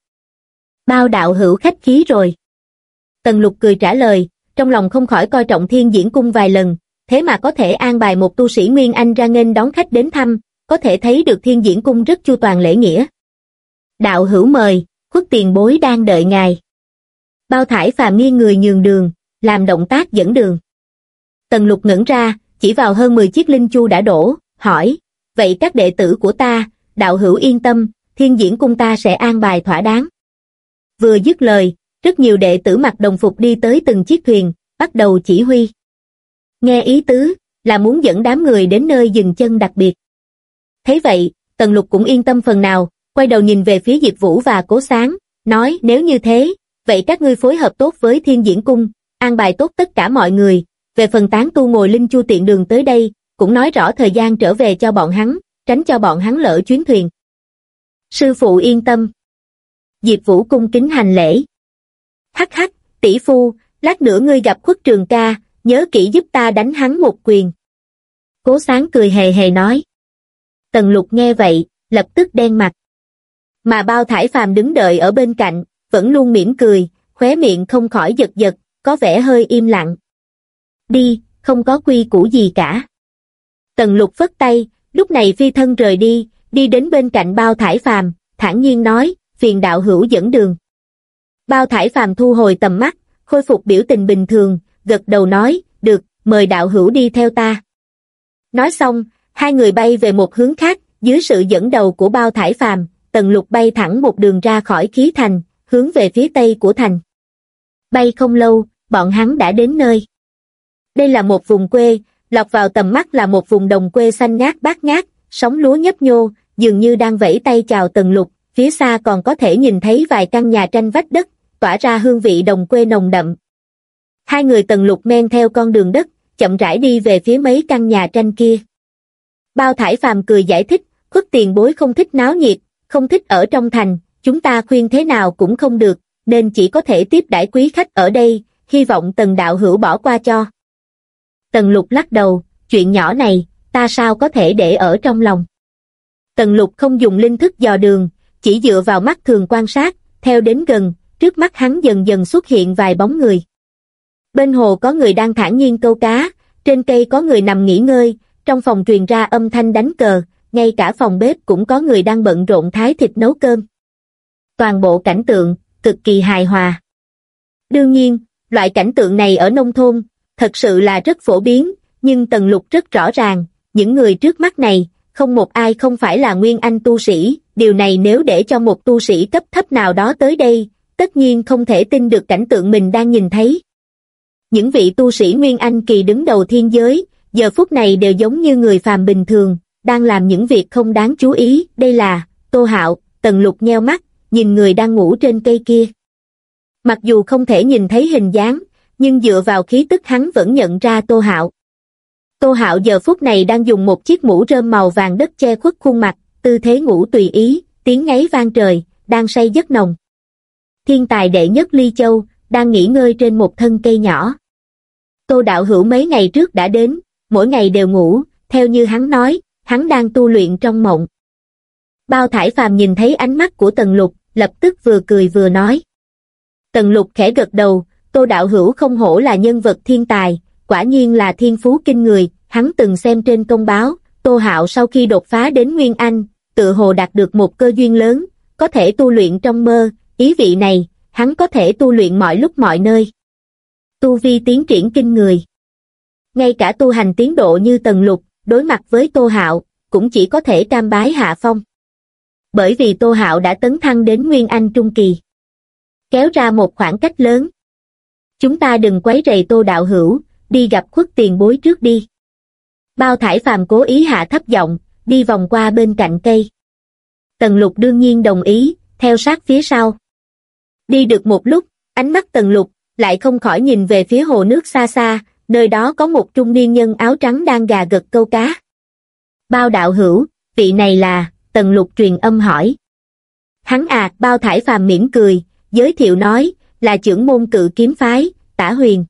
Bao đạo hữu khách khí rồi. Tần lục cười trả lời, trong lòng không khỏi coi trọng thiên diễn cung vài lần, thế mà có thể an bài một tu sĩ Nguyên Anh ra nghênh đón khách đến thăm, có thể thấy được thiên diễn cung rất chu toàn lễ nghĩa. Đạo hữu mời, khuất tiền bối đang đợi ngài. Bao thải phàm nghiêng người nhường đường, làm động tác dẫn đường. Tần lục ngẩng ra, chỉ vào hơn 10 chiếc linh chu đã đổ, hỏi, vậy các đệ tử của ta, đạo hữu yên tâm, thiên diễn cung ta sẽ an bài thỏa đáng. Vừa dứt lời, rất nhiều đệ tử mặc đồng phục đi tới từng chiếc thuyền, bắt đầu chỉ huy. Nghe ý tứ, là muốn dẫn đám người đến nơi dừng chân đặc biệt. Thấy vậy, Tần Lục cũng yên tâm phần nào, quay đầu nhìn về phía Diệp Vũ và Cố Sáng, nói nếu như thế, vậy các ngươi phối hợp tốt với Thiên Diễn Cung, an bài tốt tất cả mọi người, về phần tán tu ngồi linh chu tiện đường tới đây, cũng nói rõ thời gian trở về cho bọn hắn, tránh cho bọn hắn lỡ chuyến thuyền. Sư phụ yên tâm. Diệp Vũ cung kính hành lễ. Hắc hắc, tỷ phu, lát nữa ngươi gặp khuất trường ca, nhớ kỹ giúp ta đánh hắn một quyền. Cố sáng cười hề hề nói. Tần lục nghe vậy, lập tức đen mặt. Mà bao thải phàm đứng đợi ở bên cạnh, vẫn luôn mỉm cười, khóe miệng không khỏi giật giật, có vẻ hơi im lặng. Đi, không có quy củ gì cả. Tần lục phất tay, lúc này phi thân rời đi, đi đến bên cạnh bao thải phàm, thản nhiên nói, phiền đạo hữu dẫn đường. Bao thải phàm thu hồi tầm mắt, khôi phục biểu tình bình thường, gật đầu nói, được, mời đạo hữu đi theo ta. Nói xong, hai người bay về một hướng khác, dưới sự dẫn đầu của bao thải phàm, tần lục bay thẳng một đường ra khỏi khí thành, hướng về phía tây của thành. Bay không lâu, bọn hắn đã đến nơi. Đây là một vùng quê, lọt vào tầm mắt là một vùng đồng quê xanh ngát bát ngát, sóng lúa nhấp nhô, dường như đang vẫy tay chào tần lục, phía xa còn có thể nhìn thấy vài căn nhà tranh vách đất, tỏa ra hương vị đồng quê nồng đậm. Hai người tần lục men theo con đường đất, chậm rãi đi về phía mấy căn nhà tranh kia. Bao thải phàm cười giải thích, khuất tiền bối không thích náo nhiệt, không thích ở trong thành, chúng ta khuyên thế nào cũng không được, nên chỉ có thể tiếp đãi quý khách ở đây, hy vọng tần đạo hữu bỏ qua cho. Tần lục lắc đầu, chuyện nhỏ này, ta sao có thể để ở trong lòng. Tần lục không dùng linh thức dò đường, chỉ dựa vào mắt thường quan sát, theo đến gần, trước mắt hắn dần dần xuất hiện vài bóng người. Bên hồ có người đang thản nhiên câu cá, trên cây có người nằm nghỉ ngơi, trong phòng truyền ra âm thanh đánh cờ, ngay cả phòng bếp cũng có người đang bận rộn thái thịt nấu cơm. Toàn bộ cảnh tượng, cực kỳ hài hòa. Đương nhiên, loại cảnh tượng này ở nông thôn, thật sự là rất phổ biến, nhưng Tần Lục rất rõ ràng, những người trước mắt này, không một ai không phải là nguyên anh tu sĩ, điều này nếu để cho một tu sĩ cấp thấp nào đó tới đây, tất nhiên không thể tin được cảnh tượng mình đang nhìn thấy. Những vị tu sĩ nguyên anh kỳ đứng đầu thiên giới, giờ phút này đều giống như người phàm bình thường, đang làm những việc không đáng chú ý, đây là, Tô Hạo, Tần Lục nheo mắt, nhìn người đang ngủ trên cây kia. Mặc dù không thể nhìn thấy hình dáng, nhưng dựa vào khí tức hắn vẫn nhận ra Tô Hạo. Tô Hạo giờ phút này đang dùng một chiếc mũ rơm màu vàng đất che khuất khuôn mặt, tư thế ngủ tùy ý, tiếng ngáy vang trời, đang say giấc nồng. Thiên tài đệ nhất Ly Châu, đang nghỉ ngơi trên một thân cây nhỏ. Tô Đạo Hữu mấy ngày trước đã đến, mỗi ngày đều ngủ, theo như hắn nói, hắn đang tu luyện trong mộng. Bao Thải Phàm nhìn thấy ánh mắt của Tần Lục, lập tức vừa cười vừa nói. Tần Lục khẽ gật đầu, Tô Đạo Hữu không hổ là nhân vật thiên tài, quả nhiên là thiên phú kinh người, hắn từng xem trên công báo, Tô Hạo sau khi đột phá đến Nguyên Anh, tự hồ đạt được một cơ duyên lớn, có thể tu luyện trong mơ, ý vị này, hắn có thể tu luyện mọi lúc mọi nơi. Tu vi tiến triển kinh người. Ngay cả tu hành tiến độ như tần lục, đối mặt với Tô Hạo, cũng chỉ có thể cam bái hạ phong. Bởi vì Tô Hạo đã tấn thăng đến Nguyên Anh Trung Kỳ. Kéo ra một khoảng cách lớn. Chúng ta đừng quấy rầy Tô Đạo Hữu, đi gặp khuất tiền bối trước đi. Bao thải phàm cố ý hạ thấp giọng, đi vòng qua bên cạnh cây. Tần lục đương nhiên đồng ý, theo sát phía sau. Đi được một lúc, ánh mắt tần lục, lại không khỏi nhìn về phía hồ nước xa xa, nơi đó có một trung niên nhân áo trắng đang gà gật câu cá. Bao đạo hữu, vị này là, tần lục truyền âm hỏi. Hắn à, bao thải phàm mỉm cười, giới thiệu nói, là trưởng môn cự kiếm phái, tả huyền.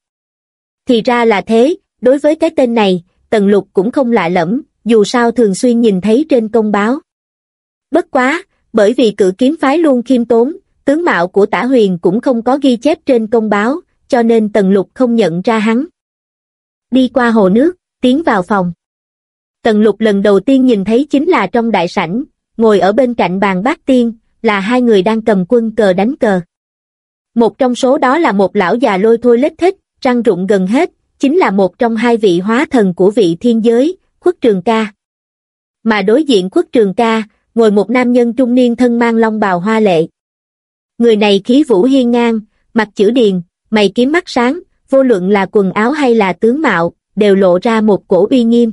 Thì ra là thế, đối với cái tên này, tần lục cũng không lạ lẫm, dù sao thường xuyên nhìn thấy trên công báo. Bất quá, bởi vì cự kiếm phái luôn khiêm tốn, tướng mạo của tả huyền cũng không có ghi chép trên công báo, cho nên tần lục không nhận ra hắn. Đi qua hồ nước, tiến vào phòng. Tần lục lần đầu tiên nhìn thấy chính là trong đại sảnh, ngồi ở bên cạnh bàn bát tiên, là hai người đang cầm quân cờ đánh cờ. Một trong số đó là một lão già lôi thôi lết thích, răng rụng gần hết, chính là một trong hai vị hóa thần của vị thiên giới, khuất trường ca. Mà đối diện khuất trường ca, ngồi một nam nhân trung niên thân mang long bào hoa lệ. Người này khí vũ hiên ngang, mặt chữ điền, mày kiếm mắt sáng, vô luận là quần áo hay là tướng mạo, đều lộ ra một cổ uy nghiêm.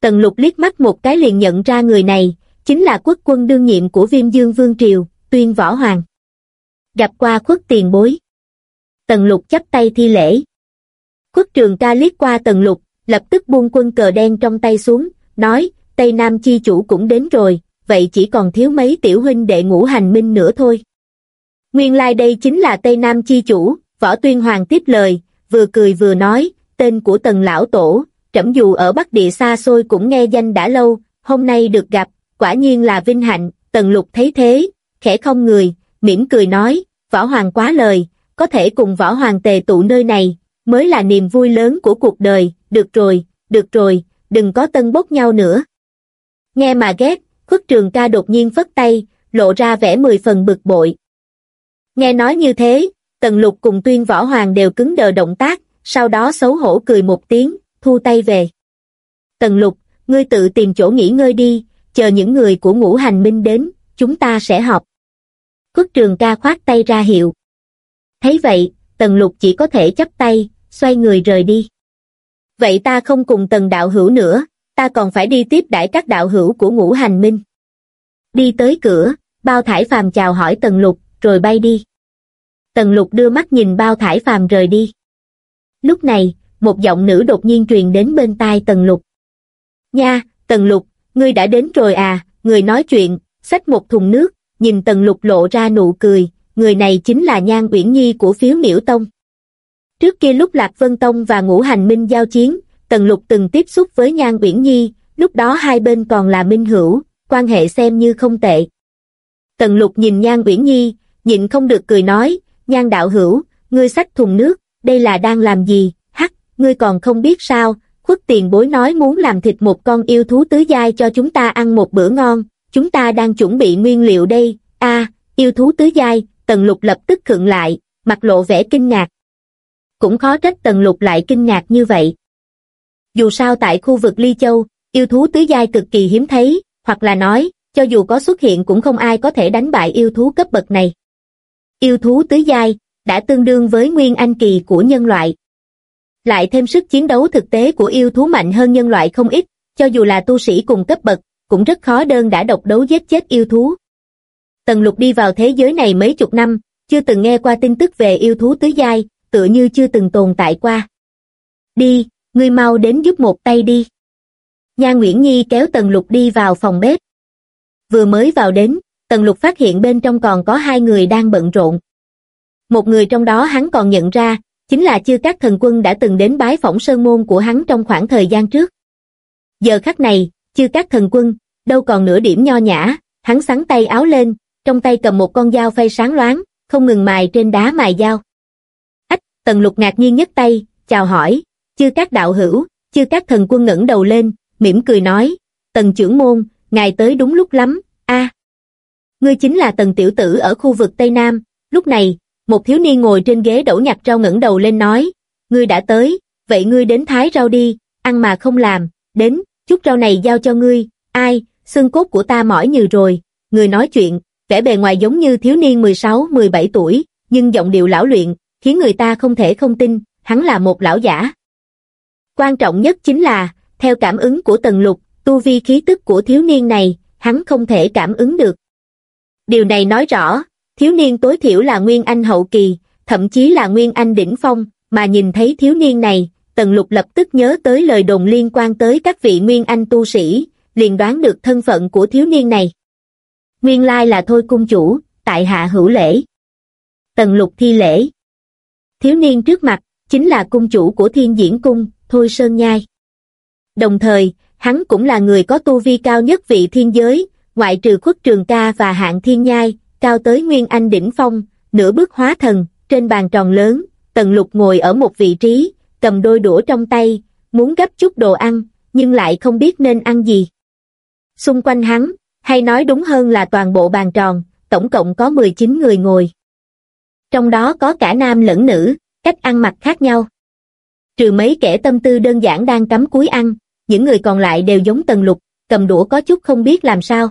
Tần lục liếc mắt một cái liền nhận ra người này, chính là quốc quân đương nhiệm của viêm dương vương triều, tuyên võ hoàng. Gặp qua khuất tiền bối. Tần lục chấp tay thi lễ. Khuất trường ca liếc qua tần lục, lập tức buông quân cờ đen trong tay xuống, nói, Tây Nam chi chủ cũng đến rồi, vậy chỉ còn thiếu mấy tiểu huynh đệ ngũ hành minh nữa thôi. Nguyên lai like đây chính là Tây Nam chi chủ, võ tuyên hoàng tiếp lời, vừa cười vừa nói, tên của tần lão tổ, trẫm dù ở Bắc Địa xa xôi cũng nghe danh đã lâu, hôm nay được gặp, quả nhiên là vinh hạnh, tần lục thấy thế, khẽ không người, mỉm cười nói, võ hoàng quá lời, có thể cùng võ hoàng tề tụ nơi này, mới là niềm vui lớn của cuộc đời, được rồi, được rồi, đừng có tân bốc nhau nữa. Nghe mà ghét, khuất trường ca đột nhiên phất tay, lộ ra vẻ mười phần bực bội. Nghe nói như thế, tần lục cùng tuyên võ hoàng đều cứng đờ động tác, sau đó xấu hổ cười một tiếng, thu tay về. Tần lục, ngươi tự tìm chỗ nghỉ ngơi đi, chờ những người của ngũ hành minh đến, chúng ta sẽ họp. Quốc trường ca khoát tay ra hiệu. Thấy vậy, tần lục chỉ có thể chấp tay, xoay người rời đi. Vậy ta không cùng tần đạo hữu nữa, ta còn phải đi tiếp đãi các đạo hữu của ngũ hành minh. Đi tới cửa, bao thải phàm chào hỏi Tần Lục, rồi bay đi. Tần Lục đưa mắt nhìn bao thải phàm rời đi. Lúc này, một giọng nữ đột nhiên truyền đến bên tai Tần Lục. Nha, Tần Lục, ngươi đã đến rồi à, người nói chuyện, xách một thùng nước, nhìn Tần Lục lộ ra nụ cười, người này chính là Nhan Uyển Nhi của phiếu miễu tông. Trước kia lúc Lạc Vân Tông và Ngũ Hành Minh giao chiến, Tần Lục từng tiếp xúc với Nhan Uyển Nhi, lúc đó hai bên còn là minh hữu, quan hệ xem như không tệ. Tần Lục nhìn Nhan Uyển Nhi, nhịn không được cười nói, Nhan đạo hữu, ngươi xách thùng nước, đây là đang làm gì, hắc, ngươi còn không biết sao, khuất tiền bối nói muốn làm thịt một con yêu thú tứ giai cho chúng ta ăn một bữa ngon, chúng ta đang chuẩn bị nguyên liệu đây, a yêu thú tứ giai, Tần Lục lập tức khựng lại, mặt lộ vẻ kinh ngạc. Cũng khó trách Tần Lục lại kinh ngạc như vậy. Dù sao tại khu vực Ly Châu, yêu thú tứ giai cực kỳ hiếm thấy, hoặc là nói, cho dù có xuất hiện cũng không ai có thể đánh bại yêu thú cấp bậc này. Yêu thú tứ giai, đã tương đương với nguyên anh kỳ của nhân loại. Lại thêm sức chiến đấu thực tế của yêu thú mạnh hơn nhân loại không ít, cho dù là tu sĩ cùng cấp bậc, cũng rất khó đơn đã độc đấu giết chết yêu thú. Tần lục đi vào thế giới này mấy chục năm, chưa từng nghe qua tin tức về yêu thú tứ giai, tựa như chưa từng tồn tại qua. Đi, ngươi mau đến giúp một tay đi. Nha Nguyễn Nhi kéo Tần Lục đi vào phòng bếp. Vừa mới vào đến, Tần Lục phát hiện bên trong còn có hai người đang bận rộn. Một người trong đó hắn còn nhận ra, chính là chư các thần quân đã từng đến bái phỏng sơn môn của hắn trong khoảng thời gian trước. Giờ khắc này, chư các thần quân, đâu còn nửa điểm nho nhã, hắn sắn tay áo lên, trong tay cầm một con dao phay sáng loáng, không ngừng mài trên đá mài dao. Ách, tần lục ngạc nhiên nhất tay, chào hỏi, chư các đạo hữu, chư các thần quân ngẩng đầu lên, mỉm cười nói, tần trưởng môn, ngài tới đúng lúc lắm, a Ngươi chính là tần tiểu tử ở khu vực Tây Nam, lúc này, một thiếu niên ngồi trên ghế đẩu nhặt rau ngẩng đầu lên nói, ngươi đã tới, vậy ngươi đến thái rau đi, ăn mà không làm, đến, chút rau này giao cho ngươi, ai, xương cốt của ta mỏi như rồi, người nói chuyện, vẻ bề ngoài giống như thiếu niên 16-17 tuổi, nhưng giọng điệu lão luyện, khiến người ta không thể không tin, hắn là một lão giả. Quan trọng nhất chính là, theo cảm ứng của Tần Lục, tu vi khí tức của thiếu niên này, hắn không thể cảm ứng được. Điều này nói rõ, thiếu niên tối thiểu là Nguyên Anh hậu kỳ, thậm chí là Nguyên Anh đỉnh phong, mà nhìn thấy thiếu niên này, Tần Lục lập tức nhớ tới lời đồn liên quan tới các vị Nguyên Anh tu sĩ, liền đoán được thân phận của thiếu niên này. Nguyên lai là thôi cung chủ, tại hạ hữu lễ. Tần Lục thi lễ. Thiếu niên trước mặt, chính là cung chủ của thiên diễn cung, Thôi Sơn Nhai. Đồng thời, hắn cũng là người có tu vi cao nhất vị thiên giới, ngoại trừ khuất trường ca và hạng thiên nhai, cao tới Nguyên Anh đỉnh phong, nửa bước hóa thần, trên bàn tròn lớn, tần lục ngồi ở một vị trí, cầm đôi đũa trong tay, muốn gấp chút đồ ăn, nhưng lại không biết nên ăn gì. Xung quanh hắn, hay nói đúng hơn là toàn bộ bàn tròn, tổng cộng có 19 người ngồi. Trong đó có cả nam lẫn nữ, cách ăn mặc khác nhau. Trừ mấy kẻ tâm tư đơn giản đang cắm cúi ăn, những người còn lại đều giống tần lục, cầm đũa có chút không biết làm sao.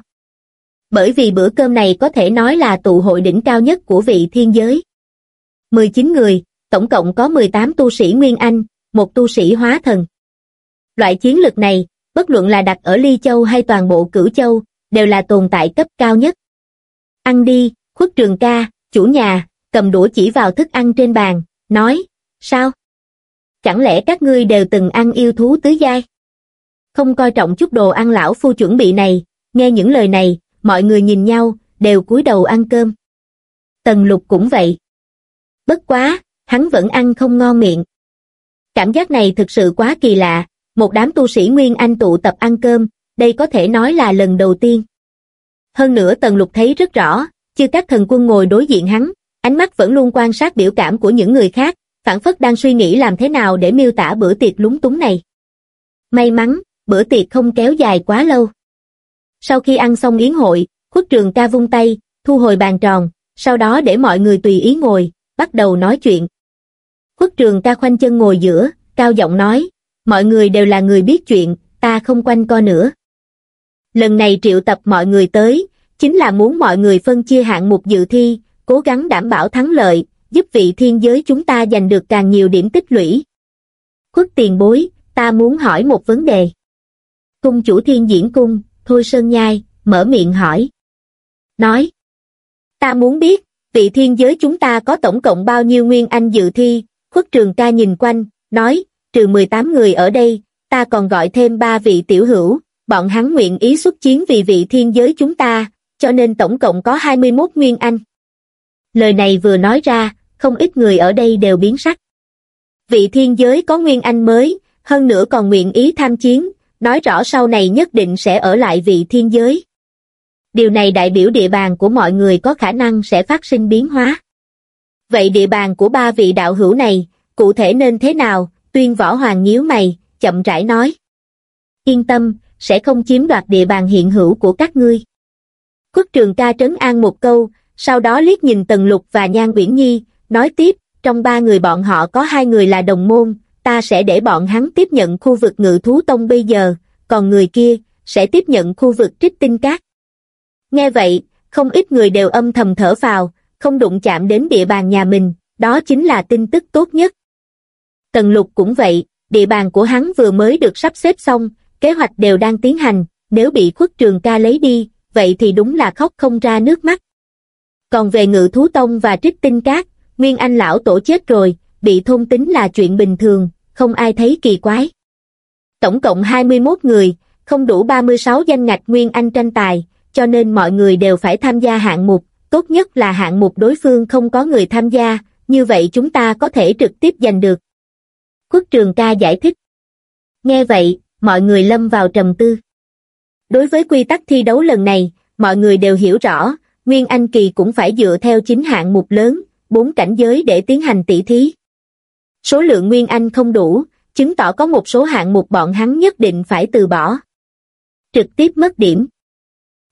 Bởi vì bữa cơm này có thể nói là tụ hội đỉnh cao nhất của vị thiên giới. 19 người, tổng cộng có 18 tu sĩ Nguyên Anh, một tu sĩ hóa thần. Loại chiến lực này, bất luận là đặt ở Ly Châu hay toàn bộ Cửu Châu, đều là tồn tại cấp cao nhất. Ăn đi, khuất trường ca, chủ nhà, cầm đũa chỉ vào thức ăn trên bàn, nói, sao? Chẳng lẽ các ngươi đều từng ăn yêu thú tứ giai? Không coi trọng chút đồ ăn lão phu chuẩn bị này, nghe những lời này, mọi người nhìn nhau, đều cúi đầu ăn cơm. Tần lục cũng vậy. Bất quá, hắn vẫn ăn không ngon miệng. Cảm giác này thực sự quá kỳ lạ, một đám tu sĩ Nguyên Anh tụ tập ăn cơm, đây có thể nói là lần đầu tiên. Hơn nữa Tần Lục thấy rất rõ, chưa các thần quân ngồi đối diện hắn, ánh mắt vẫn luôn quan sát biểu cảm của những người khác, phản phất đang suy nghĩ làm thế nào để miêu tả bữa tiệc lúng túng này. May mắn, bữa tiệc không kéo dài quá lâu. Sau khi ăn xong yến hội, khuất trường ca vung tay, thu hồi bàn tròn, sau đó để mọi người tùy ý ngồi, bắt đầu nói chuyện. Khuất trường ca khoanh chân ngồi giữa, cao giọng nói, mọi người đều là người biết chuyện, ta không quanh co nữa. Lần này triệu tập mọi người tới, chính là muốn mọi người phân chia hạng mục dự thi, cố gắng đảm bảo thắng lợi, giúp vị thiên giới chúng ta giành được càng nhiều điểm tích lũy. Khuất tiền bối, ta muốn hỏi một vấn đề. Cung chủ thiên diễn cung, Thôi Sơn Nhai, mở miệng hỏi. nói. Ta muốn biết, vị thiên giới chúng ta có tổng cộng bao nhiêu nguyên anh dự thi, khuất trường ca nhìn quanh, nói, trừ 18 người ở đây, ta còn gọi thêm ba vị tiểu hữu, bọn hắn nguyện ý xuất chiến vì vị thiên giới chúng ta, cho nên tổng cộng có 21 nguyên anh. Lời này vừa nói ra, không ít người ở đây đều biến sắc. Vị thiên giới có nguyên anh mới, hơn nữa còn nguyện ý tham chiến, nói rõ sau này nhất định sẽ ở lại vị thiên giới. Điều này đại biểu địa bàn của mọi người có khả năng sẽ phát sinh biến hóa. Vậy địa bàn của ba vị đạo hữu này, cụ thể nên thế nào, tuyên võ hoàng nhíu mày, chậm rãi nói. Yên tâm, sẽ không chiếm đoạt địa bàn hiện hữu của các ngươi. Quốc trường ca trấn an một câu, sau đó liếc nhìn Tần Lục và Nhan Uyển Nhi, nói tiếp, trong ba người bọn họ có hai người là đồng môn, ta sẽ để bọn hắn tiếp nhận khu vực ngự thú tông bây giờ, còn người kia, sẽ tiếp nhận khu vực trích tinh cát. Nghe vậy, không ít người đều âm thầm thở vào, không đụng chạm đến địa bàn nhà mình, đó chính là tin tức tốt nhất. Tần lục cũng vậy, địa bàn của hắn vừa mới được sắp xếp xong, kế hoạch đều đang tiến hành, nếu bị khuất trường ca lấy đi, vậy thì đúng là khóc không ra nước mắt. Còn về ngự thú tông và trích tinh cát, Nguyên Anh lão tổ chết rồi, bị thôn tính là chuyện bình thường, không ai thấy kỳ quái. Tổng cộng 21 người, không đủ 36 danh ngạch Nguyên Anh tranh tài, cho nên mọi người đều phải tham gia hạng mục, tốt nhất là hạng mục đối phương không có người tham gia, như vậy chúng ta có thể trực tiếp giành được. Quốc trường ca giải thích. Nghe vậy, mọi người lâm vào trầm tư. Đối với quy tắc thi đấu lần này, mọi người đều hiểu rõ, Nguyên Anh Kỳ cũng phải dựa theo chính hạng mục lớn, bốn cảnh giới để tiến hành tỷ thí. Số lượng Nguyên Anh không đủ, chứng tỏ có một số hạng mục bọn hắn nhất định phải từ bỏ. Trực tiếp mất điểm.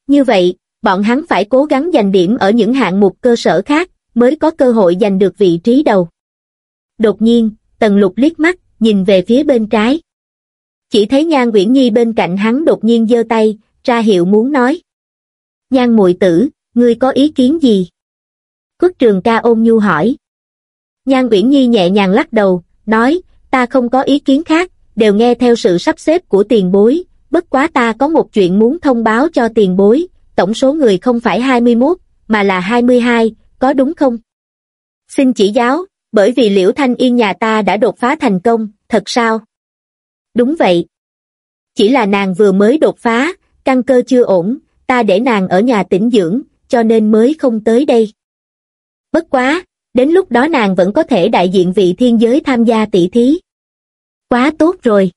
Như vậy, bọn hắn phải cố gắng giành điểm ở những hạng mục cơ sở khác, mới có cơ hội giành được vị trí đầu. Đột nhiên, Tần Lục liếc mắt, nhìn về phía bên trái. Chỉ thấy Nhan Nguyễn Nhi bên cạnh hắn đột nhiên giơ tay, ra hiệu muốn nói. Nhan muội tử, ngươi có ý kiến gì? Quốc trường ca ôm nhu hỏi. Nhan Uyển Nhi nhẹ nhàng lắc đầu, nói, ta không có ý kiến khác, đều nghe theo sự sắp xếp của tiền bối, bất quá ta có một chuyện muốn thông báo cho tiền bối, tổng số người không phải 21, mà là 22, có đúng không? Xin chỉ giáo, bởi vì Liễu Thanh Yên nhà ta đã đột phá thành công, thật sao? Đúng vậy. Chỉ là nàng vừa mới đột phá, căn cơ chưa ổn, ta để nàng ở nhà tĩnh dưỡng, cho nên mới không tới đây. Bất quá, đến lúc đó nàng vẫn có thể đại diện vị thiên giới tham gia tỷ thí. Quá tốt rồi.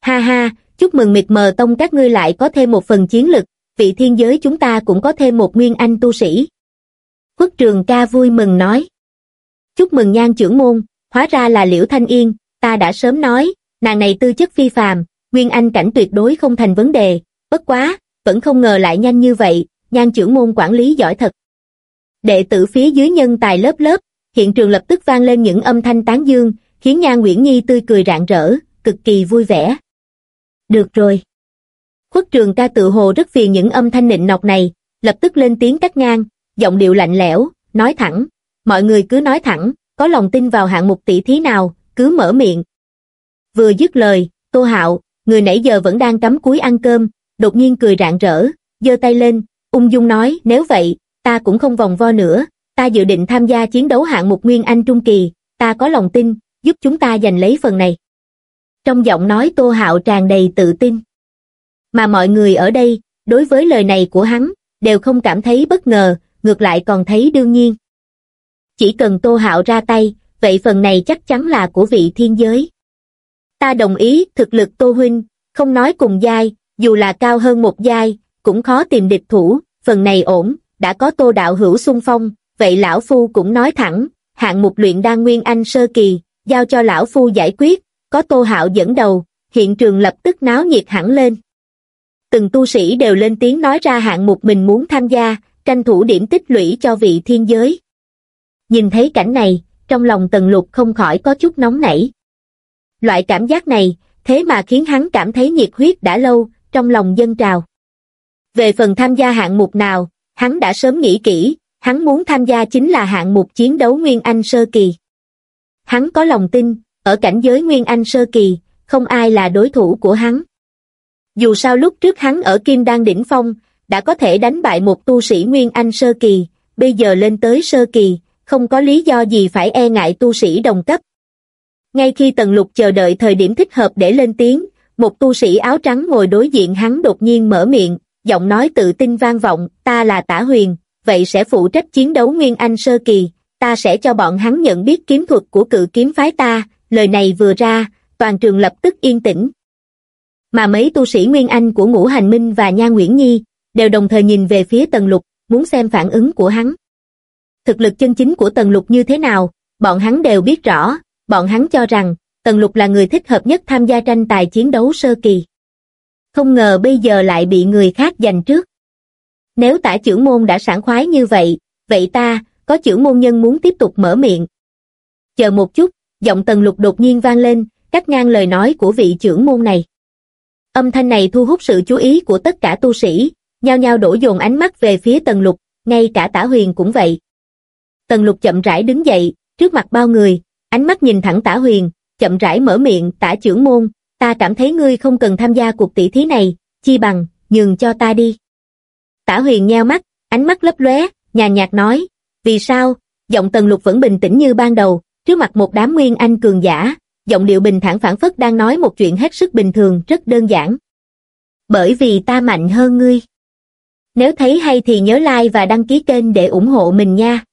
Ha ha, chúc mừng mịt mờ tông các ngươi lại có thêm một phần chiến lực, vị thiên giới chúng ta cũng có thêm một nguyên anh tu sĩ. Khuất trường ca vui mừng nói. Chúc mừng nhan trưởng môn, hóa ra là Liễu Thanh Yên, ta đã sớm nói, nàng này tư chất phi phàm, nguyên anh cảnh tuyệt đối không thành vấn đề, bất quá, vẫn không ngờ lại nhanh như vậy, nhan trưởng môn quản lý giỏi thật. Đệ tử phía dưới nhân tài lớp lớp, hiện trường lập tức vang lên những âm thanh tán dương, khiến Nhan Nguyễn Nhi tươi cười rạng rỡ, cực kỳ vui vẻ. Được rồi. Khuất trường ca tự hồ rất phiền những âm thanh nịnh nọc này, lập tức lên tiếng cắt ngang, giọng điệu lạnh lẽo, nói thẳng. Mọi người cứ nói thẳng, có lòng tin vào hạng mục tỷ thí nào, cứ mở miệng. Vừa dứt lời, Tô Hạo, người nãy giờ vẫn đang cắm cúi ăn cơm, đột nhiên cười rạng rỡ, giơ tay lên, ung dung nói nếu vậy, ta cũng không vòng vo nữa, ta dự định tham gia chiến đấu hạng mục Nguyên Anh Trung Kỳ, ta có lòng tin, giúp chúng ta giành lấy phần này. Trong giọng nói Tô Hạo tràn đầy tự tin. Mà mọi người ở đây, đối với lời này của hắn, đều không cảm thấy bất ngờ, ngược lại còn thấy đương nhiên. Chỉ cần Tô Hạo ra tay, vậy phần này chắc chắn là của vị thiên giới. Ta đồng ý, thực lực Tô Huynh, không nói cùng giai, dù là cao hơn một giai, cũng khó tìm địch thủ, phần này ổn, đã có tô đạo hữu xung phong, vậy lão phu cũng nói thẳng, hạng mục luyện đan nguyên anh sơ kỳ, giao cho lão phu giải quyết, có tô hạo dẫn đầu, hiện trường lập tức náo nhiệt hẳn lên. Từng tu sĩ đều lên tiếng nói ra hạng mục mình muốn tham gia, tranh thủ điểm tích lũy cho vị thiên giới. Nhìn thấy cảnh này, trong lòng tần lục không khỏi có chút nóng nảy. Loại cảm giác này, thế mà khiến hắn cảm thấy nhiệt huyết đã lâu, trong lòng dân trào. Về phần tham gia hạng mục nào, hắn đã sớm nghĩ kỹ, hắn muốn tham gia chính là hạng mục chiến đấu Nguyên Anh Sơ Kỳ. Hắn có lòng tin, ở cảnh giới Nguyên Anh Sơ Kỳ, không ai là đối thủ của hắn. Dù sao lúc trước hắn ở Kim Đan Đỉnh Phong, đã có thể đánh bại một tu sĩ Nguyên Anh Sơ Kỳ, bây giờ lên tới Sơ Kỳ, không có lý do gì phải e ngại tu sĩ đồng cấp. Ngay khi Tần Lục chờ đợi thời điểm thích hợp để lên tiếng, một tu sĩ áo trắng ngồi đối diện hắn đột nhiên mở miệng, giọng nói tự tin vang vọng, ta là Tả Huyền, vậy sẽ phụ trách chiến đấu Nguyên Anh Sơ Kỳ, ta sẽ cho bọn hắn nhận biết kiếm thuật của cự kiếm phái ta, lời này vừa ra, toàn trường lập tức yên tĩnh. Mà mấy tu sĩ Nguyên Anh của Ngũ Hành Minh và Nha Nguyễn Nhi, đều đồng thời nhìn về phía Tần Lục, muốn xem phản ứng của hắn. Thực lực chân chính của Tần Lục như thế nào, bọn hắn đều biết rõ, bọn hắn cho rằng, Tần Lục là người thích hợp nhất tham gia tranh tài chiến đấu sơ kỳ. Không ngờ bây giờ lại bị người khác giành trước. Nếu tả trưởng môn đã sảng khoái như vậy, vậy ta, có trưởng môn nhân muốn tiếp tục mở miệng. Chờ một chút, giọng Tần Lục đột nhiên vang lên, cắt ngang lời nói của vị trưởng môn này. Âm thanh này thu hút sự chú ý của tất cả tu sĩ, nhao nhao đổ dồn ánh mắt về phía Tần Lục, ngay cả tả huyền cũng vậy. Tần Lục chậm rãi đứng dậy, trước mặt bao người, ánh mắt nhìn thẳng tả huyền, chậm rãi mở miệng, tả trưởng môn, ta cảm thấy ngươi không cần tham gia cuộc tỷ thí này, chi bằng, nhường cho ta đi. Tả huyền nheo mắt, ánh mắt lấp lóe, nhàn nhạt nói, vì sao, giọng tần lục vẫn bình tĩnh như ban đầu, trước mặt một đám nguyên anh cường giả, giọng điệu bình thản phản phất đang nói một chuyện hết sức bình thường, rất đơn giản. Bởi vì ta mạnh hơn ngươi. Nếu thấy hay thì nhớ like và đăng ký kênh để ủng hộ mình nha.